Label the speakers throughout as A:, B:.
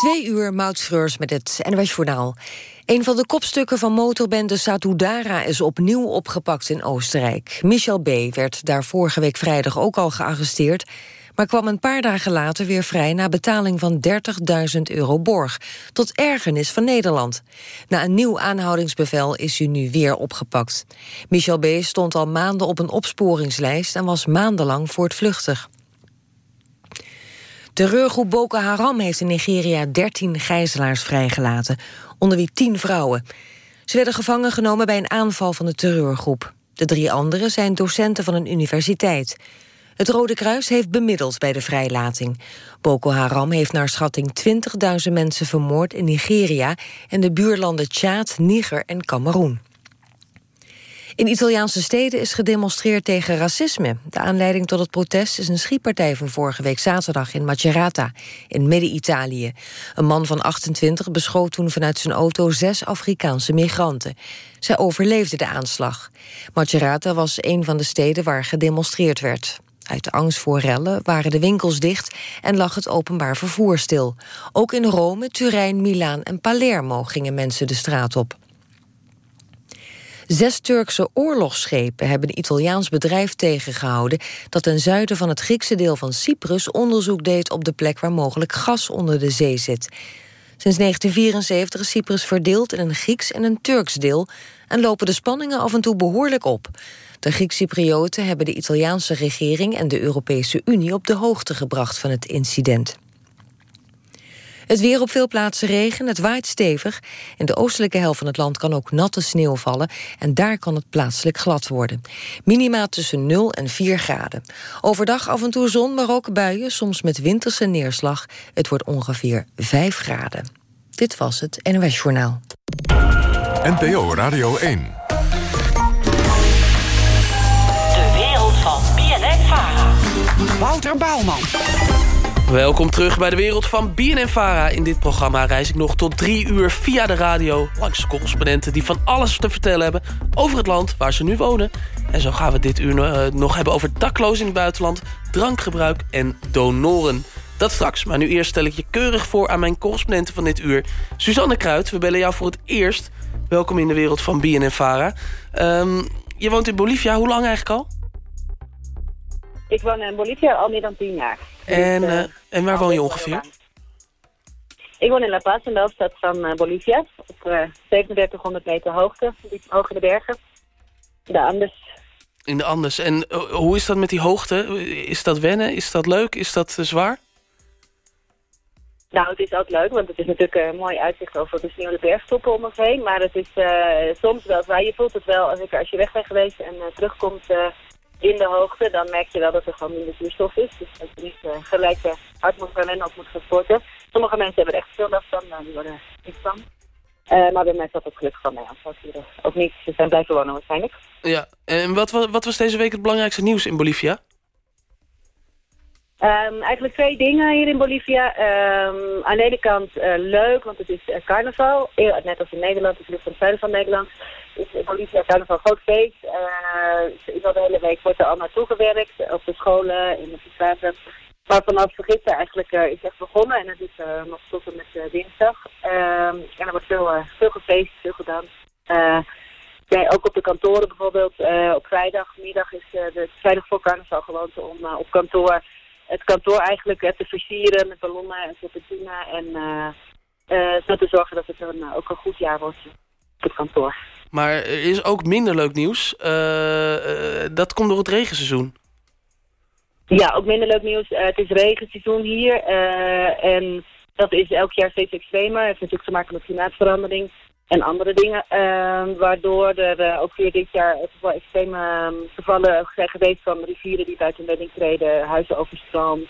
A: Twee uur Moutschreurs met het NWS Journaal. Een van de kopstukken van motorbende Satudara is opnieuw opgepakt in Oostenrijk. Michel B. werd daar vorige week vrijdag ook al gearresteerd... maar kwam een paar dagen later weer vrij na betaling van 30.000 euro borg. Tot ergernis van Nederland. Na een nieuw aanhoudingsbevel is hij nu weer opgepakt. Michel B. stond al maanden op een opsporingslijst... en was maandenlang voortvluchtig. Terreurgroep Boko Haram heeft in Nigeria 13 gijzelaars vrijgelaten, onder wie 10 vrouwen. Ze werden gevangen genomen bij een aanval van de terreurgroep. De drie anderen zijn docenten van een universiteit. Het Rode Kruis heeft bemiddeld bij de vrijlating. Boko Haram heeft naar schatting 20.000 mensen vermoord in Nigeria... en de buurlanden Tjaad, Niger en Cameroen. In Italiaanse steden is gedemonstreerd tegen racisme. De aanleiding tot het protest is een schietpartij van vorige week zaterdag in Macerata, in Midden-Italië. Een man van 28 beschoot toen vanuit zijn auto zes Afrikaanse migranten. Zij overleefden de aanslag. Macerata was een van de steden waar gedemonstreerd werd. Uit angst voor rellen waren de winkels dicht en lag het openbaar vervoer stil. Ook in Rome, Turijn, Milaan en Palermo gingen mensen de straat op. Zes Turkse oorlogsschepen hebben een Italiaans bedrijf tegengehouden... dat ten zuiden van het Griekse deel van Cyprus onderzoek deed... op de plek waar mogelijk gas onder de zee zit. Sinds 1974 is Cyprus verdeeld in een Grieks en een Turks deel... en lopen de spanningen af en toe behoorlijk op. De Griek-Cyprioten hebben de Italiaanse regering... en de Europese Unie op de hoogte gebracht van het incident. Het weer op veel plaatsen regen, het waait stevig. In de oostelijke helft van het land kan ook natte sneeuw vallen... en daar kan het plaatselijk glad worden. Minima tussen 0 en 4 graden. Overdag af en toe zon, maar ook buien, soms met winterse neerslag. Het wordt ongeveer 5 graden. Dit was het NOS Journaal.
B: NPO Radio 1.
C: De wereld van BNN Vara.
D: Wouter Bouwman.
E: Welkom terug bij de wereld van BNN-Vara. In dit programma reis ik nog tot drie uur via de radio... langs correspondenten die van alles te vertellen hebben... over het land waar ze nu wonen. En zo gaan we dit uur uh, nog hebben over daklozen in het buitenland... drankgebruik en donoren. Dat straks, maar nu eerst stel ik je keurig voor... aan mijn correspondenten van dit uur. Suzanne Kruid, we bellen jou voor het eerst. Welkom in de wereld van BNN-Vara. Um, je woont in Bolivia, hoe lang eigenlijk al?
F: Ik woon in Bolivia al meer dan tien jaar.
E: En, uh, en waar woon je ongeveer?
F: Ik woon in La Paz, in de hoofdstad van uh, Bolivia. Op uh, 3700 meter hoogte, hoog in de bergen. De Andes.
E: In de Andes. En hoe is dat met die hoogte? Is dat wennen? Is dat leuk? Is dat zwaar?
F: Nou, het is ook leuk, want het is natuurlijk een mooi uitzicht over de sneeuwde bergstoppen om ons heen. Maar het is soms wel zwaar. Je voelt het wel als, ik, als je weg bent geweest en terugkomt in de hoogte, dan merk je wel dat er gewoon minder zuurstof is. Dus dat je niet uh, gelijk uh, hard moet gaan rennen of moet gaan sporten. Sommige mensen hebben er echt veel last van, die worden er niet van. Uh, maar bij mij zat ook gelukkig van mij ook niet, ze zijn blijven wonen waarschijnlijk.
E: Ja, en wat, wat, wat was deze week het belangrijkste nieuws in Bolivia?
F: Um, eigenlijk twee dingen hier in Bolivia. Um, aan de ene kant uh, leuk, want het is uh, carnaval. Net als in Nederland, het is van het zuiden van Nederland. Is Bolivia carnaval een groot feest. Uh, is al de hele week wordt er al naartoe gewerkt. Op de scholen, in de straten. Maar vanaf gisteren eigenlijk is het echt begonnen. En het is nog tot en met dinsdag. Um, en er wordt veel, veel gefeest, veel gedaan. Nee, ook op de kantoren bijvoorbeeld. op vrijdagmiddag is de vrijdag voor carnaval gewoonte om op kantoor het kantoor eigenlijk te versieren met ballonnen en serpentina. En uh, zo te zorgen dat het een, ook een goed jaar wordt op het kantoor.
E: Maar er is ook minder leuk nieuws. Uh, dat komt door het regenseizoen.
F: Ja, ook minder leuk nieuws. het is regenseizoen hier. en dat is elk jaar steeds extremer. Het heeft natuurlijk te maken met klimaatverandering en andere dingen. Uh, waardoor er uh, ook weer dit jaar wel extreme uh, gevallen zijn geweest van rivieren die buiten bedding treden, huizen overstroomd,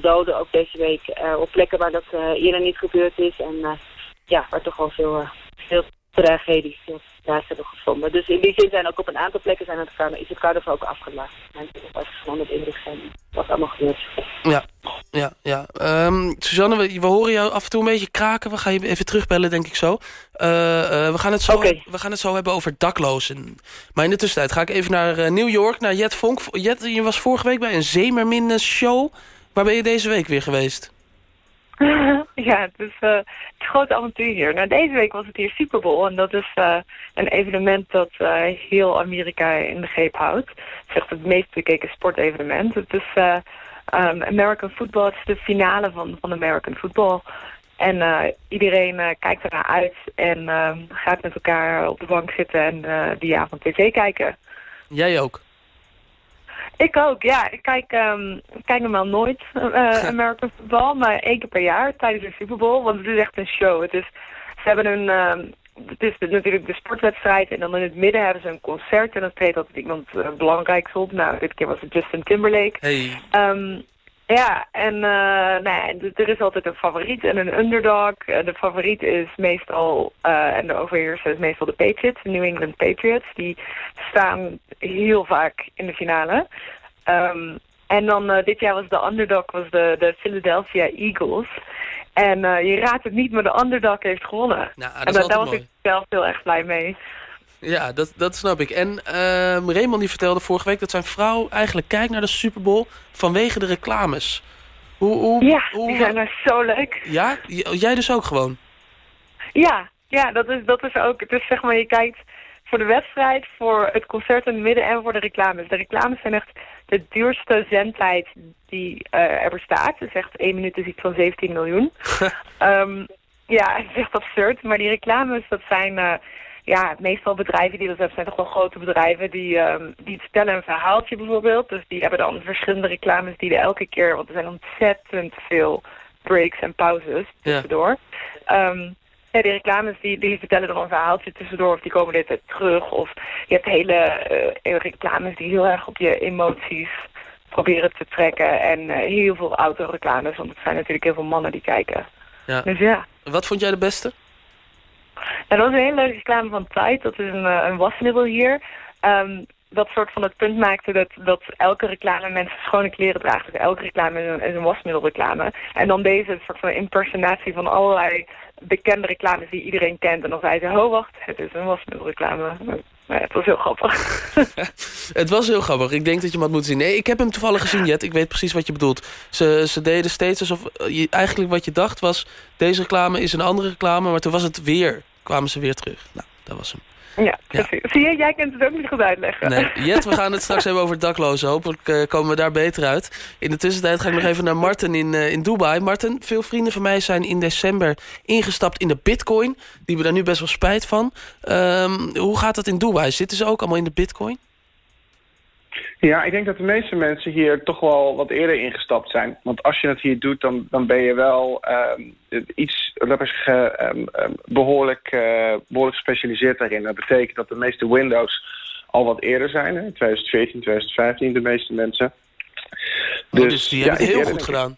F: doden ook deze week op plekken waar dat eerder niet gebeurd is. En ja, waar toch wel veel, veel tragedies daar hebben gevonden. Dus in die zin zijn ook op een aantal plekken zijn het, is het carnaval ook afgelast. Mensen ook gewoon het indruk zijn wat allemaal gebeurt.
E: Ja, ja, ja. Um, Suzanne, we, we, horen jou af en toe een beetje kraken. We gaan je even terugbellen, denk ik zo. Uh, uh, we, gaan het zo
F: okay.
E: we gaan het zo hebben over daklozen. Maar in de tussentijd ga ik even naar uh, New York, naar Jet Vonk. Jet, je was vorige week bij een Zemermin show. Waar ben je deze week weer geweest?
G: Ja, het is uh, het grote avontuur hier. Nou, deze week was het hier Super Bowl. En dat is uh, een evenement dat uh, heel Amerika in de greep houdt. Het is echt het meest bekeken sportevenement. Het is um, American Football. Het is de finale van, van American Football. En iedereen kijkt ernaar uit en ehm, gaat met elkaar op de bank zitten en die avond tv kijken.
E: Jij ook?
G: Ik ook, ja. Ik kijk, um, kijk normaal nooit uh, American football, maar één keer per jaar tijdens de Super Bowl. Want het is echt een show. Het is, ze hebben een, um, het is natuurlijk de sportwedstrijd en dan in het midden hebben ze een concert. En dan treedt altijd iemand uh, belangrijks op. Nou, dit keer was het Justin Timberlake.
E: Hey.
G: Um, ja, en uh, nee, er is altijd een favoriet en een underdog. De favoriet is meestal, uh, en de overheerser is meestal de Patriots, de New England Patriots. Die staan heel vaak in de finale. Um, en dan uh, dit jaar was de underdog was de, de Philadelphia Eagles. En je raadt het niet, maar de underdog heeft gewonnen.
E: Nou, dat
G: en
E: dat,
G: daar was
E: mooi.
G: ik zelf heel erg blij mee.
E: Ja, dat, dat snap ik. En uh, Raymond die vertelde vorige week dat zijn vrouw eigenlijk kijkt naar de Super Bowl vanwege de reclames. Hoe, hoe,
G: ja,
E: hoe,
G: die zijn er zo leuk.
E: Ja? Jij dus ook gewoon?
G: Ja, ja dat, is, dat is ook. Is zeg maar, je kijkt voor de wedstrijd, voor het concert in het midden en voor de reclames. De reclames zijn echt de duurste zendtijd die uh, er bestaat. Dus echt één minuut is iets van 17 miljoen. um, ja, het is echt absurd. Maar die reclames, dat zijn... Uh, ja, meestal bedrijven die dat hebben zijn toch wel grote bedrijven die, um, die vertellen een verhaaltje bijvoorbeeld. Dus die hebben dan verschillende reclames die er elke keer, want er zijn ontzettend veel breaks en pauzes tussendoor. Ja. Um, ja, die reclames die, die vertellen dan een verhaaltje tussendoor of die komen dit terug. Of je hebt hele uh, reclames die heel erg op je emoties proberen te trekken. En uh, heel veel autoreclames, want het zijn natuurlijk heel veel mannen die kijken.
E: Ja.
G: Dus ja.
E: Wat vond jij de beste?
G: Nou, dat was een hele leuke reclame van Tide. Dat is een, uh, een wasmiddel hier. Um, dat soort van het punt maakte dat, dat elke reclame mensen schone kleren draagt. Dus elke reclame is een, een wasmiddelreclame. En dan deze soort van impersonatie van allerlei bekende reclames die iedereen kent. En dan zei ze, oh wacht, het is een wasmiddelreclame. Maar het was heel grappig.
E: het was heel grappig. Ik denk dat je hem had moeten zien. Nee, ik heb hem toevallig gezien, Jet. Ik weet precies wat je bedoelt. Ze, ze deden steeds alsof... Je, eigenlijk wat je dacht was... Deze reclame is een andere reclame. Maar toen was het weer. Kwamen ze weer terug. Nou, dat was hem.
G: Ja, precies. Ja. Zie je, jij kunt het ook niet goed uitleggen.
E: Nee, Jet, we gaan het straks hebben over daklozen. Hopelijk uh, komen we daar beter uit. In de tussentijd ga ik nog even naar Martin in, uh, in Dubai. Martin, veel vrienden van mij zijn in december ingestapt in de bitcoin. Die hebben daar nu best wel spijt van. Um, hoe gaat dat in Dubai? Zitten ze ook allemaal in de bitcoin?
H: Ja, ik denk dat de meeste mensen hier toch wel wat eerder ingestapt zijn. Want als je het hier doet, dan, dan ben je wel um, iets we zeggen, um, um, behoorlijk, uh, behoorlijk gespecialiseerd daarin. Dat betekent dat de meeste Windows al wat eerder zijn. Hè? 2014, 2015 de meeste mensen.
E: Dus, oh, dus die hebben het heel goed gedaan.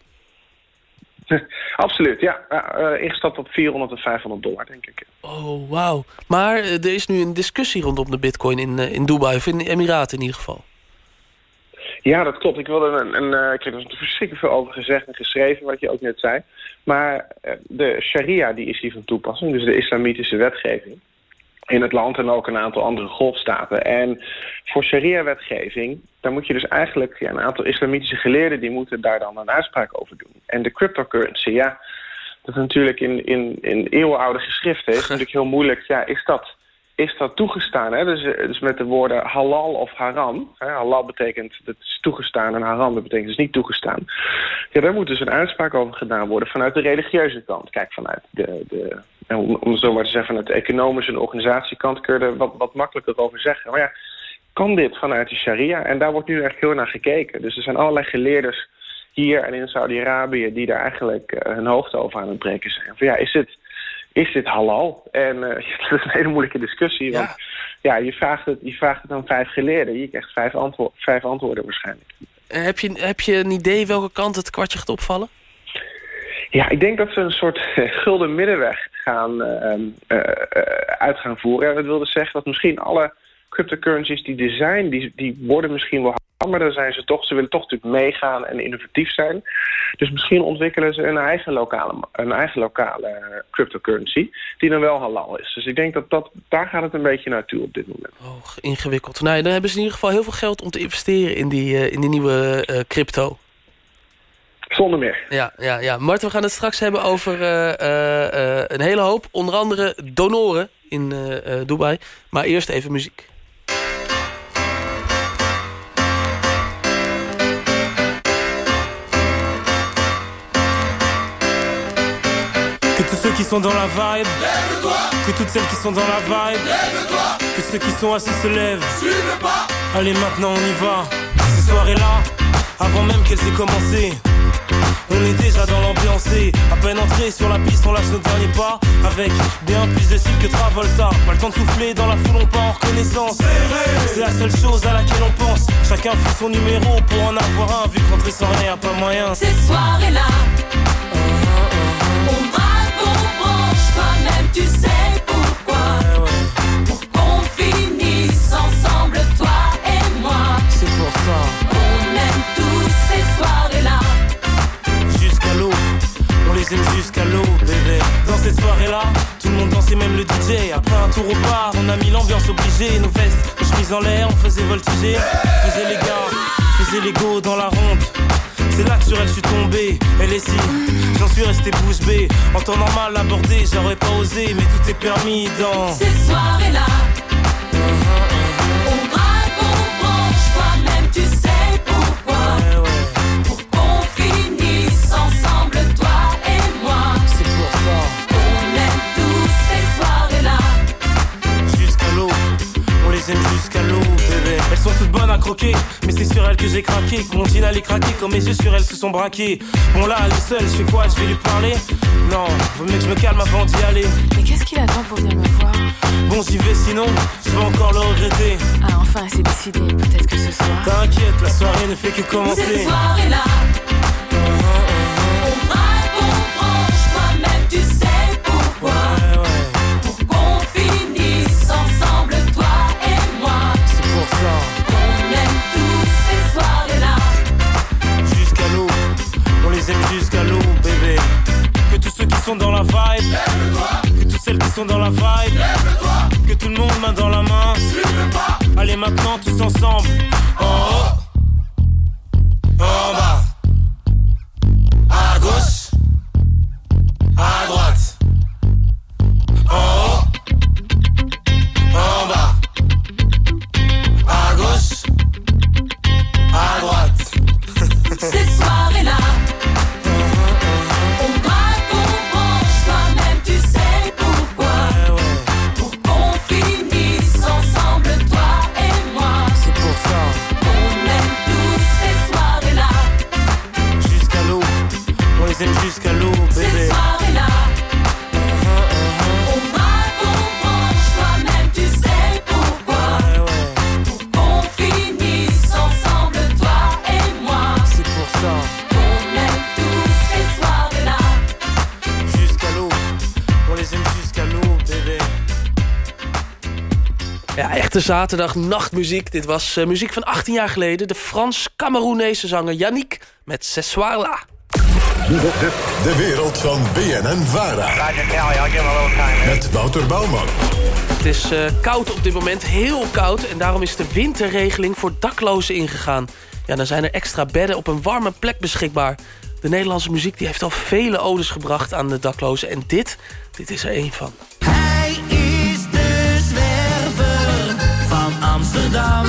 H: Absoluut, ja. Uh, ingestapt op 400 of 500 dollar, denk ik.
E: Oh, wauw. Maar uh, er is nu een discussie rondom de bitcoin in, uh, in Dubai, of in de Emiraten in ieder geval.
H: Ja, dat klopt. Ik, wilde een, een, uh, ik heb er verschrikkelijk veel over gezegd en geschreven, wat je ook net zei. Maar uh, de sharia die is hier van toepassing, dus de islamitische wetgeving in het land en ook een aantal andere golfstaten. En voor sharia-wetgeving, daar moet je dus eigenlijk... Ja, een aantal islamitische geleerden die moeten daar dan een uitspraak over doen. En de cryptocurrency, ja, dat is natuurlijk in, in, in eeuwenoude geschriften... is natuurlijk heel moeilijk, ja, is dat is dat toegestaan. Hè? Dus, dus met de woorden halal of haram. Hè? Halal betekent dat is toegestaan en haram dat betekent dus niet toegestaan. Ja, daar moet dus een uitspraak over gedaan worden vanuit de religieuze kant. Kijk, vanuit de, de om, zo maar te zeggen, vanuit de economische en organisatiekant kun je er wat, wat makkelijker over zeggen. Maar ja, kan dit vanuit de sharia? En daar wordt nu echt heel naar gekeken. Dus er zijn allerlei geleerders hier en in Saudi-Arabië die daar eigenlijk uh, hun hoofd over aan het breken zijn. Van ja, is dit is dit halal? En uh, dat is een hele moeilijke discussie. Want ja, je, vraagt het, je vraagt het aan vijf geleerden. Je krijgt vijf, antwo vijf antwoorden waarschijnlijk.
E: Uh, heb, je, heb je een idee welke kant het kwartje gaat opvallen?
H: Ja, ik denk dat ze een soort uh, gulden middenweg gaan uit gaan voeren. dat wilde zeggen dat misschien alle cryptocurrencies die er zijn... die, die worden misschien wel maar dan zijn ze toch, ze willen toch natuurlijk meegaan en innovatief zijn. Dus misschien ontwikkelen ze een eigen lokale, een eigen lokale cryptocurrency die dan wel halal is. Dus ik denk dat, dat daar gaat het een beetje naartoe op dit moment.
E: Oh, ingewikkeld. Nou, dan hebben ze in ieder geval heel veel geld om te investeren in die, uh, in die nieuwe uh, crypto.
H: Zonder meer.
E: Ja, ja, ja. Mart, we gaan het straks hebben over uh, uh, een hele hoop. Onder andere donoren in Dubai. Maar eerst even muziek.
I: Sont dans la vibe, lève-toi. Que toutes celles qui sont dans la vibe, lève-toi. Que ceux qui sont assis se lèvent, suis le pas. Allez, maintenant on y va. Ces soirées-là, avant même qu'elles aient commencé. On est déjà dans l'ambiance et à peine entré sur la piste, on lâche nos derniers pas avec bien plus de style que Travolta. Pas le temps de souffler dans la foule, on part en reconnaissance. C'est la seule chose à laquelle on pense. Chacun fait son numéro pour en avoir un, vu qu'entrer sans rien, pas moyen.
J: Ces soirées-là, on braque, on
I: Jusqu'à l'eau, on les aime jusqu'à l'eau, bébé. Dans cette soirée-là, tout le monde dansait, même le DJ. Après un tour au bar, on a mis l'ambiance obligée. Nos vestes, nos chemises en l'air, on faisait voltiger. On faisait les gars, faisait les go dans la ronde. C'est là que sur elle je suis tombé, elle est si J'en suis resté bouche bée. En temps normal abordé, j'aurais pas osé Mais tout est permis dans
J: Ces soirées-là. On braque, on branche Toi-même tu sais pourquoi. Pour qu'on finisse ensemble Toi et moi.
I: C'est pour ça.
J: On aime tous ces soirées-là.
I: Jusqu'à l'eau, on les aime jusqu'à l'eau, bébé. Elles sont toutes bonnes à croquer, c'est sur elles que j'ai craqué. Que mon jean allait craquer, quand mes yeux sur elles se sont braqués. Bon là, elle est seule, je fais quoi? Je vais lui parler? Non, vaut mieux que je me calme avant d'y aller.
K: Mais qu'est-ce qu'il attend pour venir me voir?
I: Bon, j'y vais sinon, je vais encore le regretter.
K: Ah, enfin, c'est décidé, peut-être que ce soir.
I: T'inquiète, la soirée ne fait que commencer.
J: soirées-là On
I: dans la vibe, que toutes celles qui sont dans la vibe, que tout le monde main dans la main. Allez maintenant tous ensemble, en haut, en bas, à gauche, à droite,
E: echte zaterdag nachtmuziek. Dit was eh, muziek van 18 jaar geleden. De Frans-Cameroenese zanger Yannick met Sessoir
B: De, de wereld van BNN Vara. Met Wouter Bouwman.
E: Het is eh, koud op dit moment, heel koud. En daarom is de winterregeling voor daklozen ingegaan. Ja, dan zijn er extra bedden op een warme plek beschikbaar. De Nederlandse muziek die heeft al vele odes gebracht aan de daklozen. En dit, dit is er één van.
L: Amsterdam.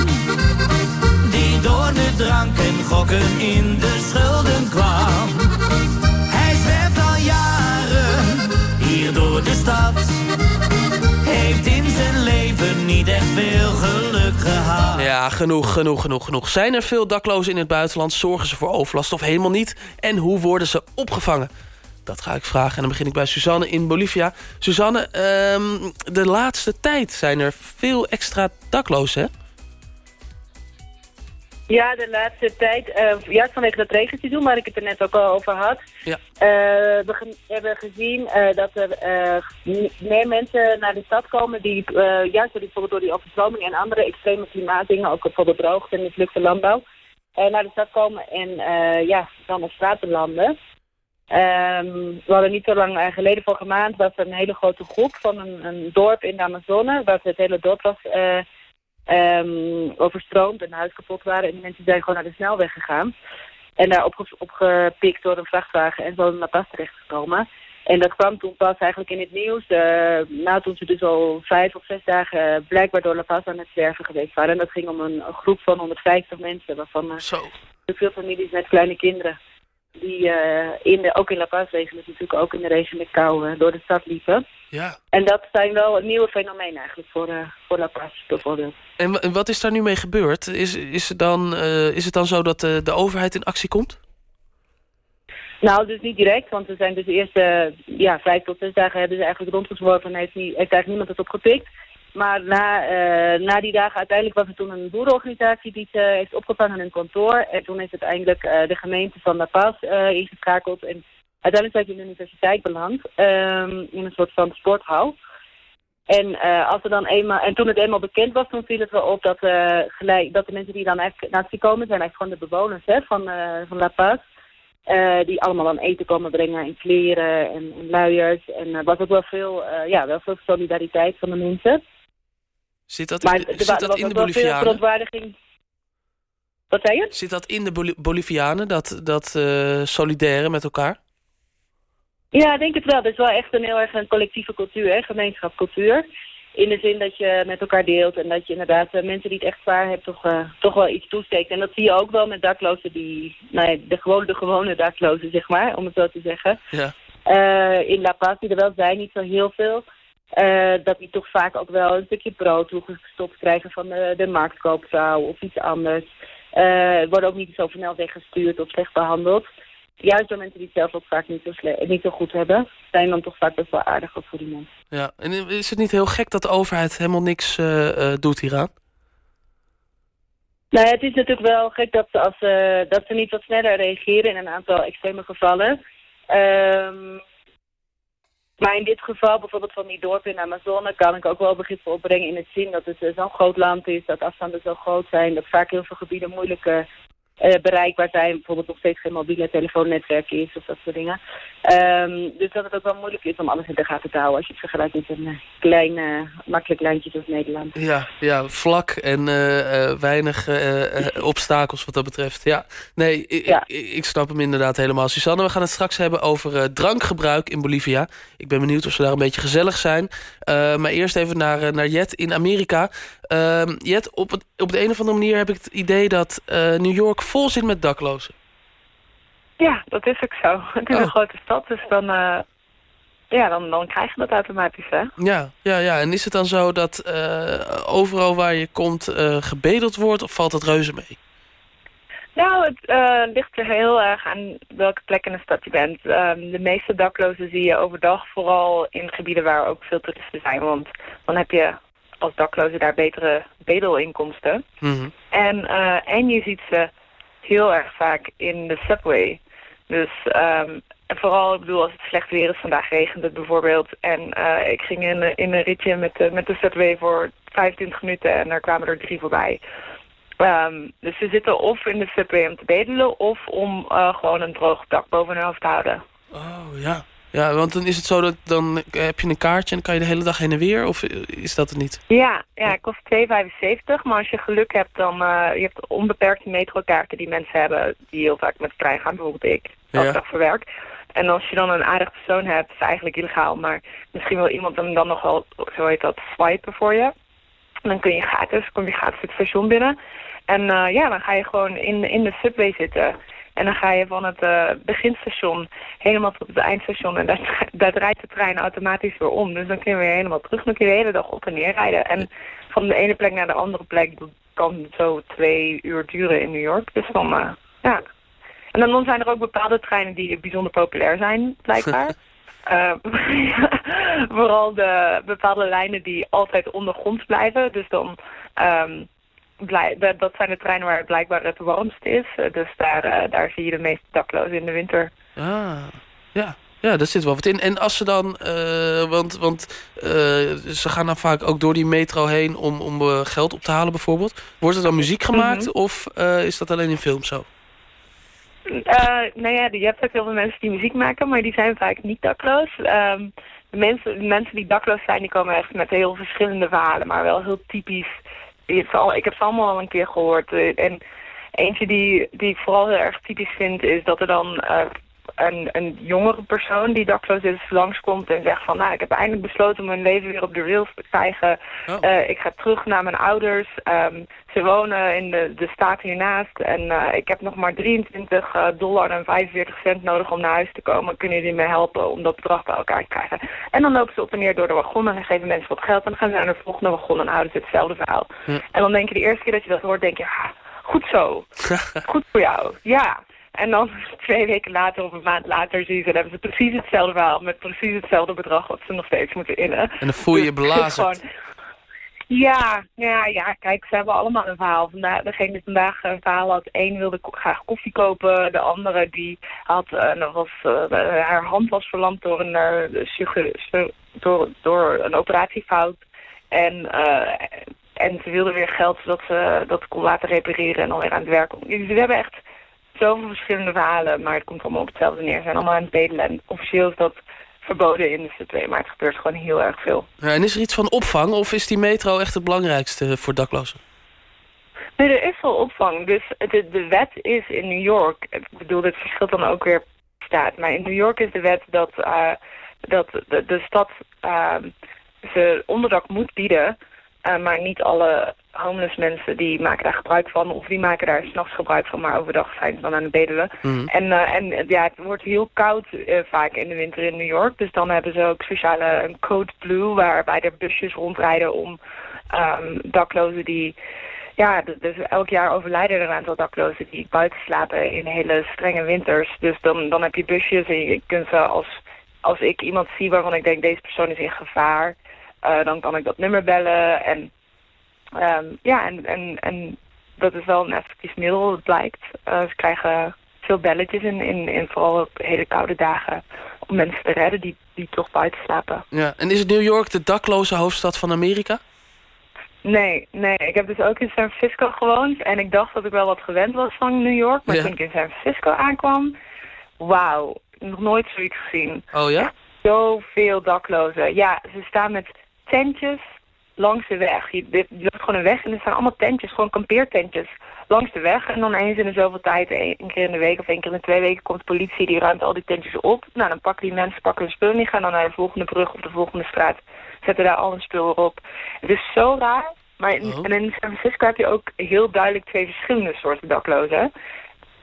L: Die door de drank en gokken in de schulden kwam. Hij zwerft al jaren hier door de stad. Heeft in zijn leven niet echt veel geluk gehad.
E: Ja, genoeg, genoeg, genoeg, genoeg. Zijn er veel daklozen in het buitenland? Zorgen ze voor overlast of helemaal niet? En hoe worden ze opgevangen? Dat ga ik vragen. En dan begin ik bij Suzanne in Bolivia. Suzanne, ehm, de laatste tijd zijn er veel extra daklozen, hè?
F: Ja, de laatste tijd, eh, juist vanwege dat regenseizoen waar ik het er net ook al over had,
E: Ja.
F: eh, we ge- hebben gezien eh, dat er eh, meer mensen naar de stad komen die juist door die, bijvoorbeeld door die overstroming en andere extreme klimaatdingen, ook bijvoorbeeld droogte en mislukte landbouw, naar de stad komen en ja, dan op straat belanden. Ehm, we hadden niet zo lang eh, geleden, vorige maand, was er een hele grote groep van een, een dorp in de Amazone, waar het hele dorp was eh, ehm, overstroomd en huis kapot waren. En die mensen zijn gewoon naar de snelweg gegaan. En daar opge- opgepikt door een vrachtwagen en zo in La Paz terechtgekomen. En dat kwam toen pas eigenlijk in het nieuws. nou, toen ze dus al vijf of zes dagen blijkbaar door La Paz aan het zwerven geweest waren. En dat ging om een, een groep van 150 mensen, waarvan eh, veel families met kleine kinderen. Die eh, in de, ook in La Paz-regen, dus natuurlijk ook in de regen met kou, eh, door de stad liepen.
E: Ja.
F: En dat zijn wel een nieuwe fenomeen eigenlijk voor, eh, voor La Paz bijvoorbeeld.
E: En, wa- en wat is daar nu mee gebeurd? Is, is, het, dan, is het dan zo dat de, de overheid in actie komt?
F: Nou, dus niet direct, want er zijn dus de eerste ja, vijf tot zes dagen hebben ze eigenlijk rondgezworven en heeft, niet, heeft eigenlijk niemand het opgepikt. Maar na, eh, na die dagen uiteindelijk was er toen een boerenorganisatie die het eh, heeft opgevangen in een kantoor. En toen is uiteindelijk eh, de gemeente van La Paz ingeschakeld. En uiteindelijk zijn ze in de universiteit beland, ehm, in een soort van sporthal. En, als er dan eenmaal, en toen het eenmaal bekend was, toen viel het wel op dat, gelijk, dat de mensen die dan eigenlijk naar actie komen, zijn eigenlijk gewoon de bewoners van, van La Paz. Die allemaal dan eten komen brengen en kleren en, luiers. En er was ook wel veel, eh, ja, wel veel solidariteit van de mensen.
E: Zit dat,
F: Maar
E: in,
F: wa-
E: zit dat in de Bolivianen?
F: verontwaardiging. Wat zei je?
E: Zit dat in de Boli- Bolivianen, dat, dat eh, solidaire met elkaar?
F: Ja, ik denk het wel. Het is wel echt een heel erg een collectieve cultuur, hè? gemeenschapscultuur. In de zin dat je met elkaar deelt en dat je inderdaad eh, mensen die het echt zwaar hebben toch, eh, toch wel iets toesteekt. En dat zie je ook wel met daklozen die, nou ja, de gewone, de gewone daklozen zeg maar, om het zo te zeggen.
E: Ja.
F: In La Paz, die er wel zijn, niet zo heel veel. Eh, dat die toch vaak ook wel een stukje brood toegestopt krijgen van de, de marktkoopvrouw of iets anders. Eh worden ook niet zo snel weggestuurd of slecht behandeld. Juist door mensen die het zelf ook vaak niet zo, niet zo goed hebben, zijn dan toch vaak best wel aardig ook voor die mensen.
E: Ja. En is het niet heel gek dat de overheid helemaal niks eh, doet hieraan?
F: Nou ja, het is natuurlijk wel gek dat ze, als, dat ze niet wat sneller reageren in een aantal extreme gevallen. Ehm, maar in dit geval, bijvoorbeeld van die dorpen in Amazone, kan ik ook wel begrip voor opbrengen in het zin dat het eh, zo'n groot land is, dat afstanden zo groot zijn, dat vaak heel veel gebieden moeilijk eh, bereikbaar zijn. Bijvoorbeeld nog steeds geen mobiele telefoonnetwerk is of dat soort dingen. Ehm, dus dat het ook wel moeilijk is om alles in de gaten te houden als je het vergelijkt met een eh, klein, eh, makkelijk landje zoals Nederland.
E: Ja, ja vlak en weinig obstakels wat dat betreft. Ja, nee, ik, ik, ik snap hem inderdaad helemaal. Suzanne, we gaan het straks hebben over drankgebruik in Bolivia. Ik ben benieuwd of ze daar een beetje gezellig zijn. Maar eerst even naar, naar Jet in Amerika. Ehm, Jet, op, het, op de een of andere manier heb ik het idee dat New York vol zit met daklozen.
G: Ja, dat is ook zo. Het is
E: Oh.
G: een grote stad, dus dan, eh, ja, dan, dan krijg je dat automatisch, hè?
E: Ja, ja, ja. En is het dan zo dat eh, overal waar je komt eh, gebedeld wordt of valt dat reuze mee?
G: Nou, het ligt er heel erg aan welke plek in de stad je bent. Ehm, de meeste daklozen zie je overdag vooral in gebieden waar ook veel toeristen zijn. Want dan heb je als dakloze daar betere bedelinkomsten. En, eh, en je ziet ze heel erg vaak in de subway. Dus ehm, en vooral, ik bedoel, als het slecht weer is, vandaag regent het bijvoorbeeld. En eh, ik ging in, in een ritje met de, met de subway voor 25 minuten en daar kwamen er drie voorbij. Ehm, dus ze zitten of in de subway om te bedelen of om eh, gewoon een droog dak boven hun hoofd te houden.
E: Oh ja. Ja, want dan is het zo dat dan heb je een kaartje en kan je de hele dag heen en weer? Of eh, is dat het niet?
G: Ja, ja het kost 2,75. Maar als je geluk hebt, dan uh, je hebt onbeperkte metrokaarten die mensen hebben die heel vaak met de trein gaan. Bijvoorbeeld ik, elke
E: Ja.
G: dag voor werk. En als je dan een aardig persoon hebt, is eigenlijk illegaal. Maar misschien wil iemand hem dan nog wel, zo heet dat, swipen voor je. En dan kun je gratis, kom je gratis het station binnen. En eh, ja, dan ga je gewoon in, in de subway zitten. En dan ga je van het eh, beginstation helemaal tot het eindstation. En daar, daar draait de trein automatisch weer om. Dus dan kun je weer helemaal terug. Dan kun je de hele dag op en neer rijden. En van de ene plek naar de andere plek dat kan zo twee uur duren in New York. Dus dan, eh, ja. En dan zijn er ook bepaalde treinen die bijzonder populair zijn, blijkbaar. Eh, vooral de bepaalde lijnen die altijd ondergronds blijven. Dus dan... ehm, blij, dat, dat zijn de treinen waar het blijkbaar het warmst is. Eh, dus daar, eh, daar zie je de meeste daklozen in de winter.
E: Ah, ja. Ja, daar zit wel wat in. En als ze dan, eh, want, want ze gaan dan vaak ook door die metro heen om, om geld op te halen bijvoorbeeld. Wordt er dan muziek gemaakt
G: Mhm.
E: of eh, is dat alleen in films zo?
G: Nou ja, je hebt ook heel veel mensen die muziek maken, maar die zijn vaak niet dakloos. Ehm, de, mensen, de mensen die dakloos zijn, die komen echt met heel verschillende verhalen, maar wel heel typisch. Ik heb ze allemaal al een keer gehoord. eh, en Eentje die, die ik vooral heel erg typisch vind is dat er dan eh, een, een jongere persoon die dakloos is langskomt en zegt van nou ik heb eindelijk besloten om mijn leven weer op de rails te krijgen. Eh, ik ga terug naar mijn ouders. Ehm, ze wonen in de, de staat hiernaast en eh, ik heb nog maar 23 eh, dollar en 45 cent nodig om naar huis te komen. Kunnen jullie me helpen om dat bedrag bij elkaar te krijgen? En dan lopen ze op en neer door de wagon en geven mensen wat geld en dan gaan ze naar de volgende wagon en houden ze hetzelfde verhaal. En dan denk je de eerste keer dat je dat hoort, denk je, ah, goed zo. goed voor jou. Ja. En dan twee weken later of een maand later zie je ze, dan hebben ze precies hetzelfde verhaal met precies hetzelfde bedrag wat ze nog steeds moeten innen.
E: En dan voel je je
G: Dus
E: belazerd.
G: Ja, ja, ja, kijk, ze hebben allemaal een verhaal. Vandaag, degene die vandaag een verhaal had, één wilde ko- graag koffie kopen. De andere die had, eh, dat was, eh, haar hand was verlamd door een, eh, door, door een operatiefout. En, eh, en ze wilde weer geld zodat ze dat kon laten repareren en alweer aan het werk kon. Dus we hebben echt zoveel verschillende verhalen, maar het komt allemaal op hetzelfde neer. Ze zijn allemaal aan het bedelen en officieel is dat verboden in de C2, maar het gebeurt gewoon heel erg veel.
E: Ja, en is er iets van opvang of is die metro echt het belangrijkste voor daklozen?
G: Nee, er is wel opvang. Dus de, de wet is in New York, ik bedoel, dit verschilt dan ook weer per staat. Maar in New York is de wet dat, eh, dat de, de stad ehm, ze onderdak moet bieden. Eh, maar niet alle homeless mensen die maken daar gebruik van. Of die maken daar s'nachts gebruik van, maar overdag zijn ze dan aan het bedelen. En, eh, en eh, ja, het wordt heel koud vaak in de winter in New York. Dus dan hebben ze ook speciale een code blue, waarbij er busjes rondrijden om ehm, daklozen die... Ja, dus elk jaar overlijden er een aantal daklozen die buiten slapen in hele strenge winters. Dus dan, dan heb je busjes en je kunt ze als, als ik iemand zie waarvan ik denk deze persoon is in gevaar, eh, dan kan ik dat nummer bellen. En ehm, ja, en, en, en dat is wel een effectief middel, het blijkt. Eh, ze krijgen veel belletjes in, in, in vooral op hele koude dagen om mensen te redden die, die toch buiten slapen.
E: Ja. En is het New York de dakloze hoofdstad van Amerika?
G: Nee, nee. Ik heb dus ook in San Francisco gewoond. En ik dacht dat ik wel wat gewend was van New York. Maar
E: Ja.
G: toen ik in San Francisco aankwam... Wauw, nog nooit zoiets gezien.
E: Oh ja?
G: Zoveel daklozen. Ja, ze staan met tentjes langs de weg. Je, je loopt gewoon een weg en er staan allemaal tentjes, gewoon kampeertentjes langs de weg. En dan eens in de zoveel tijd, één één keer in de week of één keer in de twee weken, komt de politie, die ruimt al die tentjes op. Nou, dan pakken die mensen pakken hun spullen, die gaan dan naar de volgende brug of de volgende straat, zetten daar al hun spul op. Het is zo raar. Maar in, en in San Francisco heb je ook heel duidelijk twee verschillende soorten daklozen.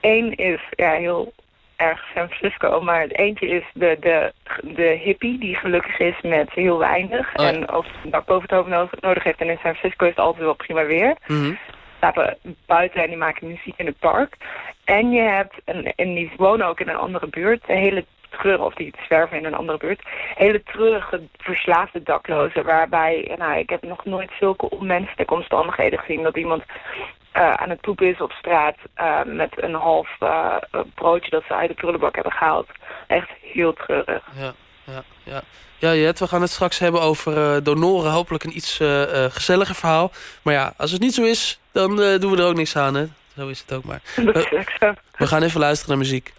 G: Eén is ja, heel erg San Francisco, maar het eentje is de, de, de hippie die gelukkig is met heel weinig.
E: Oh ja.
G: En ook een dak boven het hoofd nodig, heeft. En in San Francisco is het altijd wel prima weer.
E: Mhm.
G: Slapen buiten en die maken muziek in het park. En je hebt, een, en die wonen ook in een andere buurt, een hele treurige, of die zwerven in een andere buurt, hele treurige verslaafde daklozen. Waarbij, nou, ik heb nog nooit zulke onmenselijke omstandigheden gezien dat iemand eh, aan het poepen is op straat eh, met een half eh, broodje dat ze uit de prullenbak hebben gehaald. Echt heel treurig.
E: Ja, ja, ja. Ja, Jet, we gaan het straks hebben over donoren. Hopelijk een iets gezelliger verhaal. Maar ja, als het niet zo is, dan doen we er ook niks aan, hè? Zo is het ook maar. We gaan even luisteren naar muziek.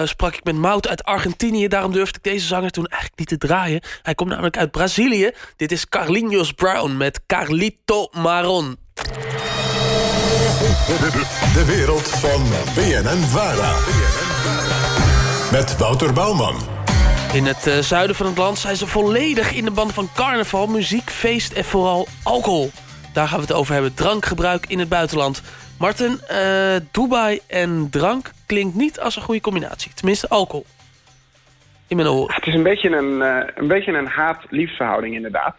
E: Eh, sprak ik met Mout uit Argentinië. Daarom durfde ik deze zanger toen eigenlijk niet te draaien. Hij komt namelijk uit Brazilië. Dit is Carlinhos Brown met Carlito Maron.
B: De wereld van BNN Vara. Met Wouter Bouwman.
E: In het eh, zuiden van het land zijn ze volledig in de band van carnaval, muziek, feest en vooral alcohol. Daar gaan we het over hebben. Drankgebruik in het buitenland. Martin, eh, Dubai en drank klinkt niet als een goede combinatie. Tenminste, alcohol. In mijn oren.
H: Het is een beetje een, eh, een, beetje een haat-liefsverhouding inderdaad.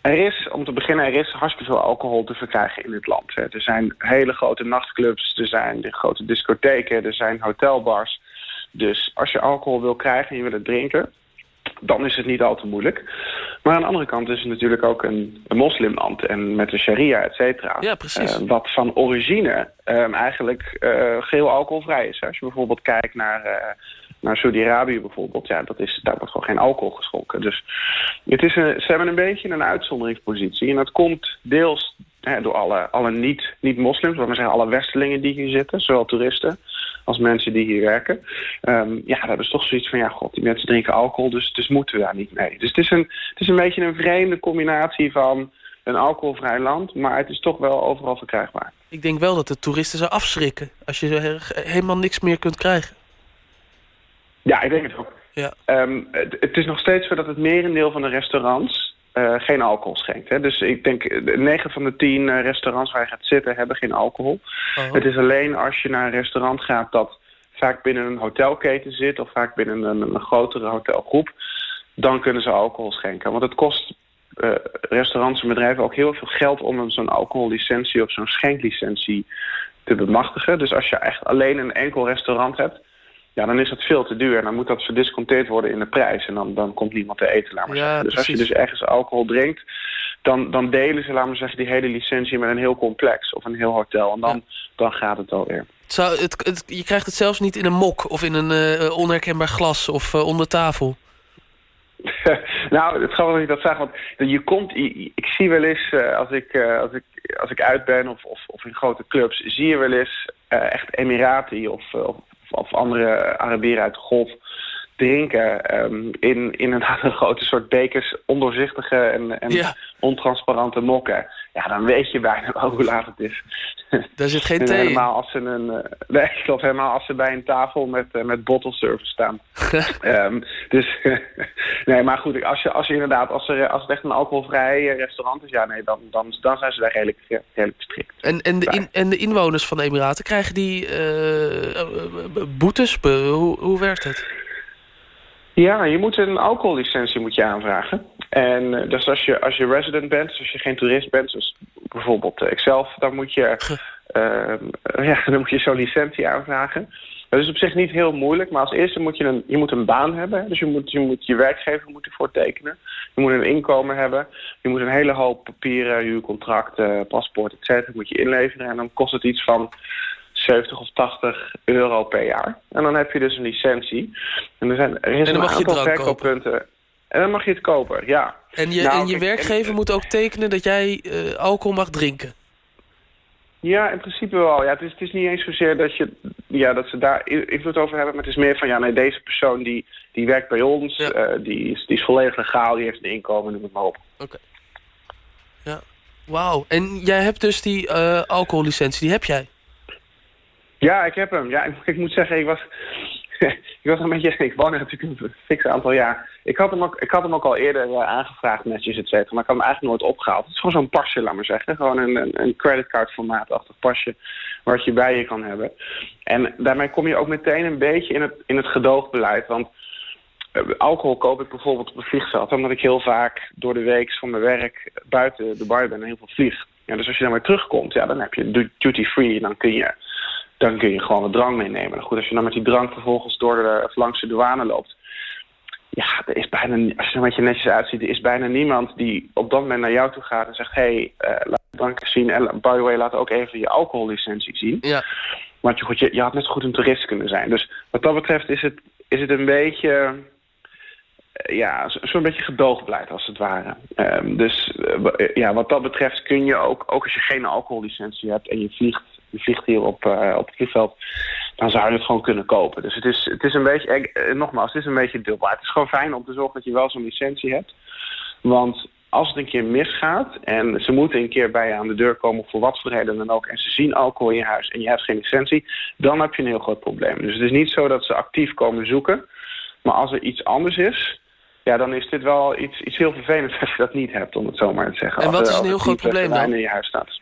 H: Er is, om te beginnen, er is hartstikke veel alcohol te verkrijgen in dit land. hè. Er zijn hele grote nachtclubs, er zijn grote discotheken, er zijn hotelbars. Dus als je alcohol wil krijgen en je wil het drinken, dan is het niet al te moeilijk. Maar aan de andere kant is het natuurlijk ook een, een moslimland en met de sharia, et cetera.
E: Ja, precies.
H: eh, wat van origine eh, eigenlijk eh, geheel alcoholvrij is. Als je bijvoorbeeld kijkt naar, eh, naar Saudi-Arabië bijvoorbeeld, ja, dat is, daar wordt gewoon geen alcohol geschonken. Dus het is een, ze hebben een beetje een uitzonderingspositie. En dat komt deels hè, door alle, alle niet- niet-moslims, wat we zeggen, alle westerlingen die hier zitten, zowel toeristen als mensen die hier werken. Ehm, ja, dat is toch zoiets van, ja, god, die mensen drinken alcohol, dus, dus moeten we daar niet mee. Dus het is, een, het is een beetje een vreemde combinatie van een alcoholvrij land, maar het is toch wel overal verkrijgbaar.
E: Ik denk wel dat de toeristen zou afschrikken als je helemaal niks meer kunt krijgen.
H: Ja, ik denk het ook.
E: Ja.
H: Ehm, het, het is nog steeds zo dat het merendeel van de restaurants eh, geen alcohol schenkt. Hè? Dus ik denk eh, 9 van de 10 eh, restaurants waar je gaat zitten hebben geen alcohol.
E: Oh.
H: Het is alleen als je naar een restaurant gaat dat vaak binnen een hotelketen zit... of vaak binnen een, een grotere hotelgroep, dan kunnen ze alcohol schenken. Want het kost eh, restaurants en bedrijven ook heel veel geld... om een zo'n alcohollicentie of zo'n schenklicentie te bemachtigen. Dus als je echt alleen een enkel restaurant hebt... Ja, dan is dat veel te duur en dan moet dat verdisconteerd worden in de prijs. En dan, dan komt niemand te eten, laat maar
E: Ja,
H: zeggen. Dus als je dus ergens alcohol drinkt, dan, dan delen ze, laat maar zeggen, die hele licentie met een heel complex of een heel hotel. En dan, dan gaat het alweer.
E: Het zou, het, het- je krijgt het zelfs niet in een mok of in een eh, onherkenbaar glas of eh, onder tafel.
H: nou, het grappige dat je dat zegt, want je komt, ik zie wel eens eh, als, ik, eh, als, ik, als ik uit ben of, of, of in grote clubs, zie je wel eens eh, echt Emirati of, of, of andere Arabieren uit de golf drinken ehm, in, in een grote soort bekers, ondoorzichtige en, en
E: Ja.
H: ontransparante mokken. Ja, dan weet je bijna wel hoe laat het is.
E: Daar zit geen
H: En
E: thee
H: helemaal als ze een, nee, klopt, helemaal als ze bij een tafel met, eh, met bottle service staan. Ehm, dus, nee, maar goed, als je, als je inderdaad, als, er, als het echt een alcoholvrij eh, restaurant is, ja, nee, dan, dan, dan zijn ze daar redelijk, redelijk strikt.
E: En, en, de in, en de inwoners van de Emiraten, krijgen die boetes? Hoe, hoe werkt het?
H: Ja, je moet een alcohollicentie moet je aanvragen. En eh, dus als je, als je resident bent, dus als je geen toerist bent, zoals bijvoorbeeld eh, ikzelf, dan moet je, ehm, eh, ja, dan moet je zo'n licentie aanvragen. Dat is op zich niet heel moeilijk, maar als eerste moet je een, je moet een baan hebben. Dus je moet, je moet je werkgever moet ervoor tekenen. Je moet een inkomen hebben. Je moet een hele hoop papieren, huurcontract, eh, paspoort, et cetera, moet je inleveren. En dan kost het iets van 70 of 80 euro per jaar. En dan heb je dus een licentie. En er, zijn, er is
E: En dan
H: een aantal verkooppunten. En dan mag je het kopen, ja.
E: En je,
H: Nou,
E: en je
H: kijk,
E: werkgever moet ook tekenen dat jij eh, alcohol mag drinken.
H: Ja, in principe wel. Ja, het, is, het is niet eens zozeer dat, je, ja, dat ze daar invloed over hebben. Maar het is meer van, ja, nee, deze persoon die, die werkt bij ons. eh, die, is, die is volledig legaal, die heeft een inkomen, noem het maar op.
E: Ja. Wauw. En jij hebt dus die eh, alcohollicentie, die heb jij?
H: Ja, ik heb hem. Ja, ik, ik moet zeggen, ik was, ik was een beetje... Ik woon er natuurlijk een fix aantal jaar. Ik had hem ook, ik had hem ook al eerder eh, aangevraagd, netjes, et cetera. Maar ik had hem eigenlijk nooit opgehaald. Het is gewoon zo'n pasje, laat maar zeggen. Gewoon een, een, een creditcard formaatachtig pasje wat je bij je kan hebben. En daarmee kom je ook meteen een beetje in het, in het gedoogbeleid. Want eh, alcohol koop ik bijvoorbeeld op een vliegveld. Omdat ik heel vaak door de week van mijn werk buiten de bar ben en heel veel vlieg. Ja, dus als je dan weer terugkomt, ja, dan heb je du- duty free. Dan kun je, dan kun je gewoon wat drank meenemen. En goed, als je dan met die drank vervolgens door de, langs de douane loopt. Ja, er is bijna, als je er een beetje netjes uitziet, er is bijna niemand die op dat moment naar jou toe gaat en zegt: Hé, hey, eh, laat de drank zien. En by the way, laat ook even je alcohollicentie zien.
E: Ja.
H: Want je, goed, je, je had net zo goed een toerist kunnen zijn. Dus wat dat betreft is het, is het een beetje eh, ja, zo- zo'n beetje gedoogbeleid als het ware. Ehm, dus eh, eh, ja, wat dat betreft kun je ook, ook als je geen alcohollicentie hebt en je vliegt, je vliegt hier op, eh, op het vliegveld, dan zou je het gewoon kunnen kopen. Dus het is, het is een beetje, eh, nogmaals, het is een beetje dubbel. Het is gewoon fijn om te zorgen dat je wel zo'n licentie hebt. Want als het een keer misgaat en ze moeten een keer bij je aan de deur komen voor wat voor reden dan ook en ze zien alcohol in je huis en je hebt geen licentie, dan heb je een heel groot probleem. Dus het is niet zo dat ze actief komen zoeken, maar als er iets anders is, ja, dan is dit wel iets, iets heel vervelends als je dat niet hebt, om het zo maar te zeggen.
E: En wat is een heel groot probleem dan?
H: in je huis staat.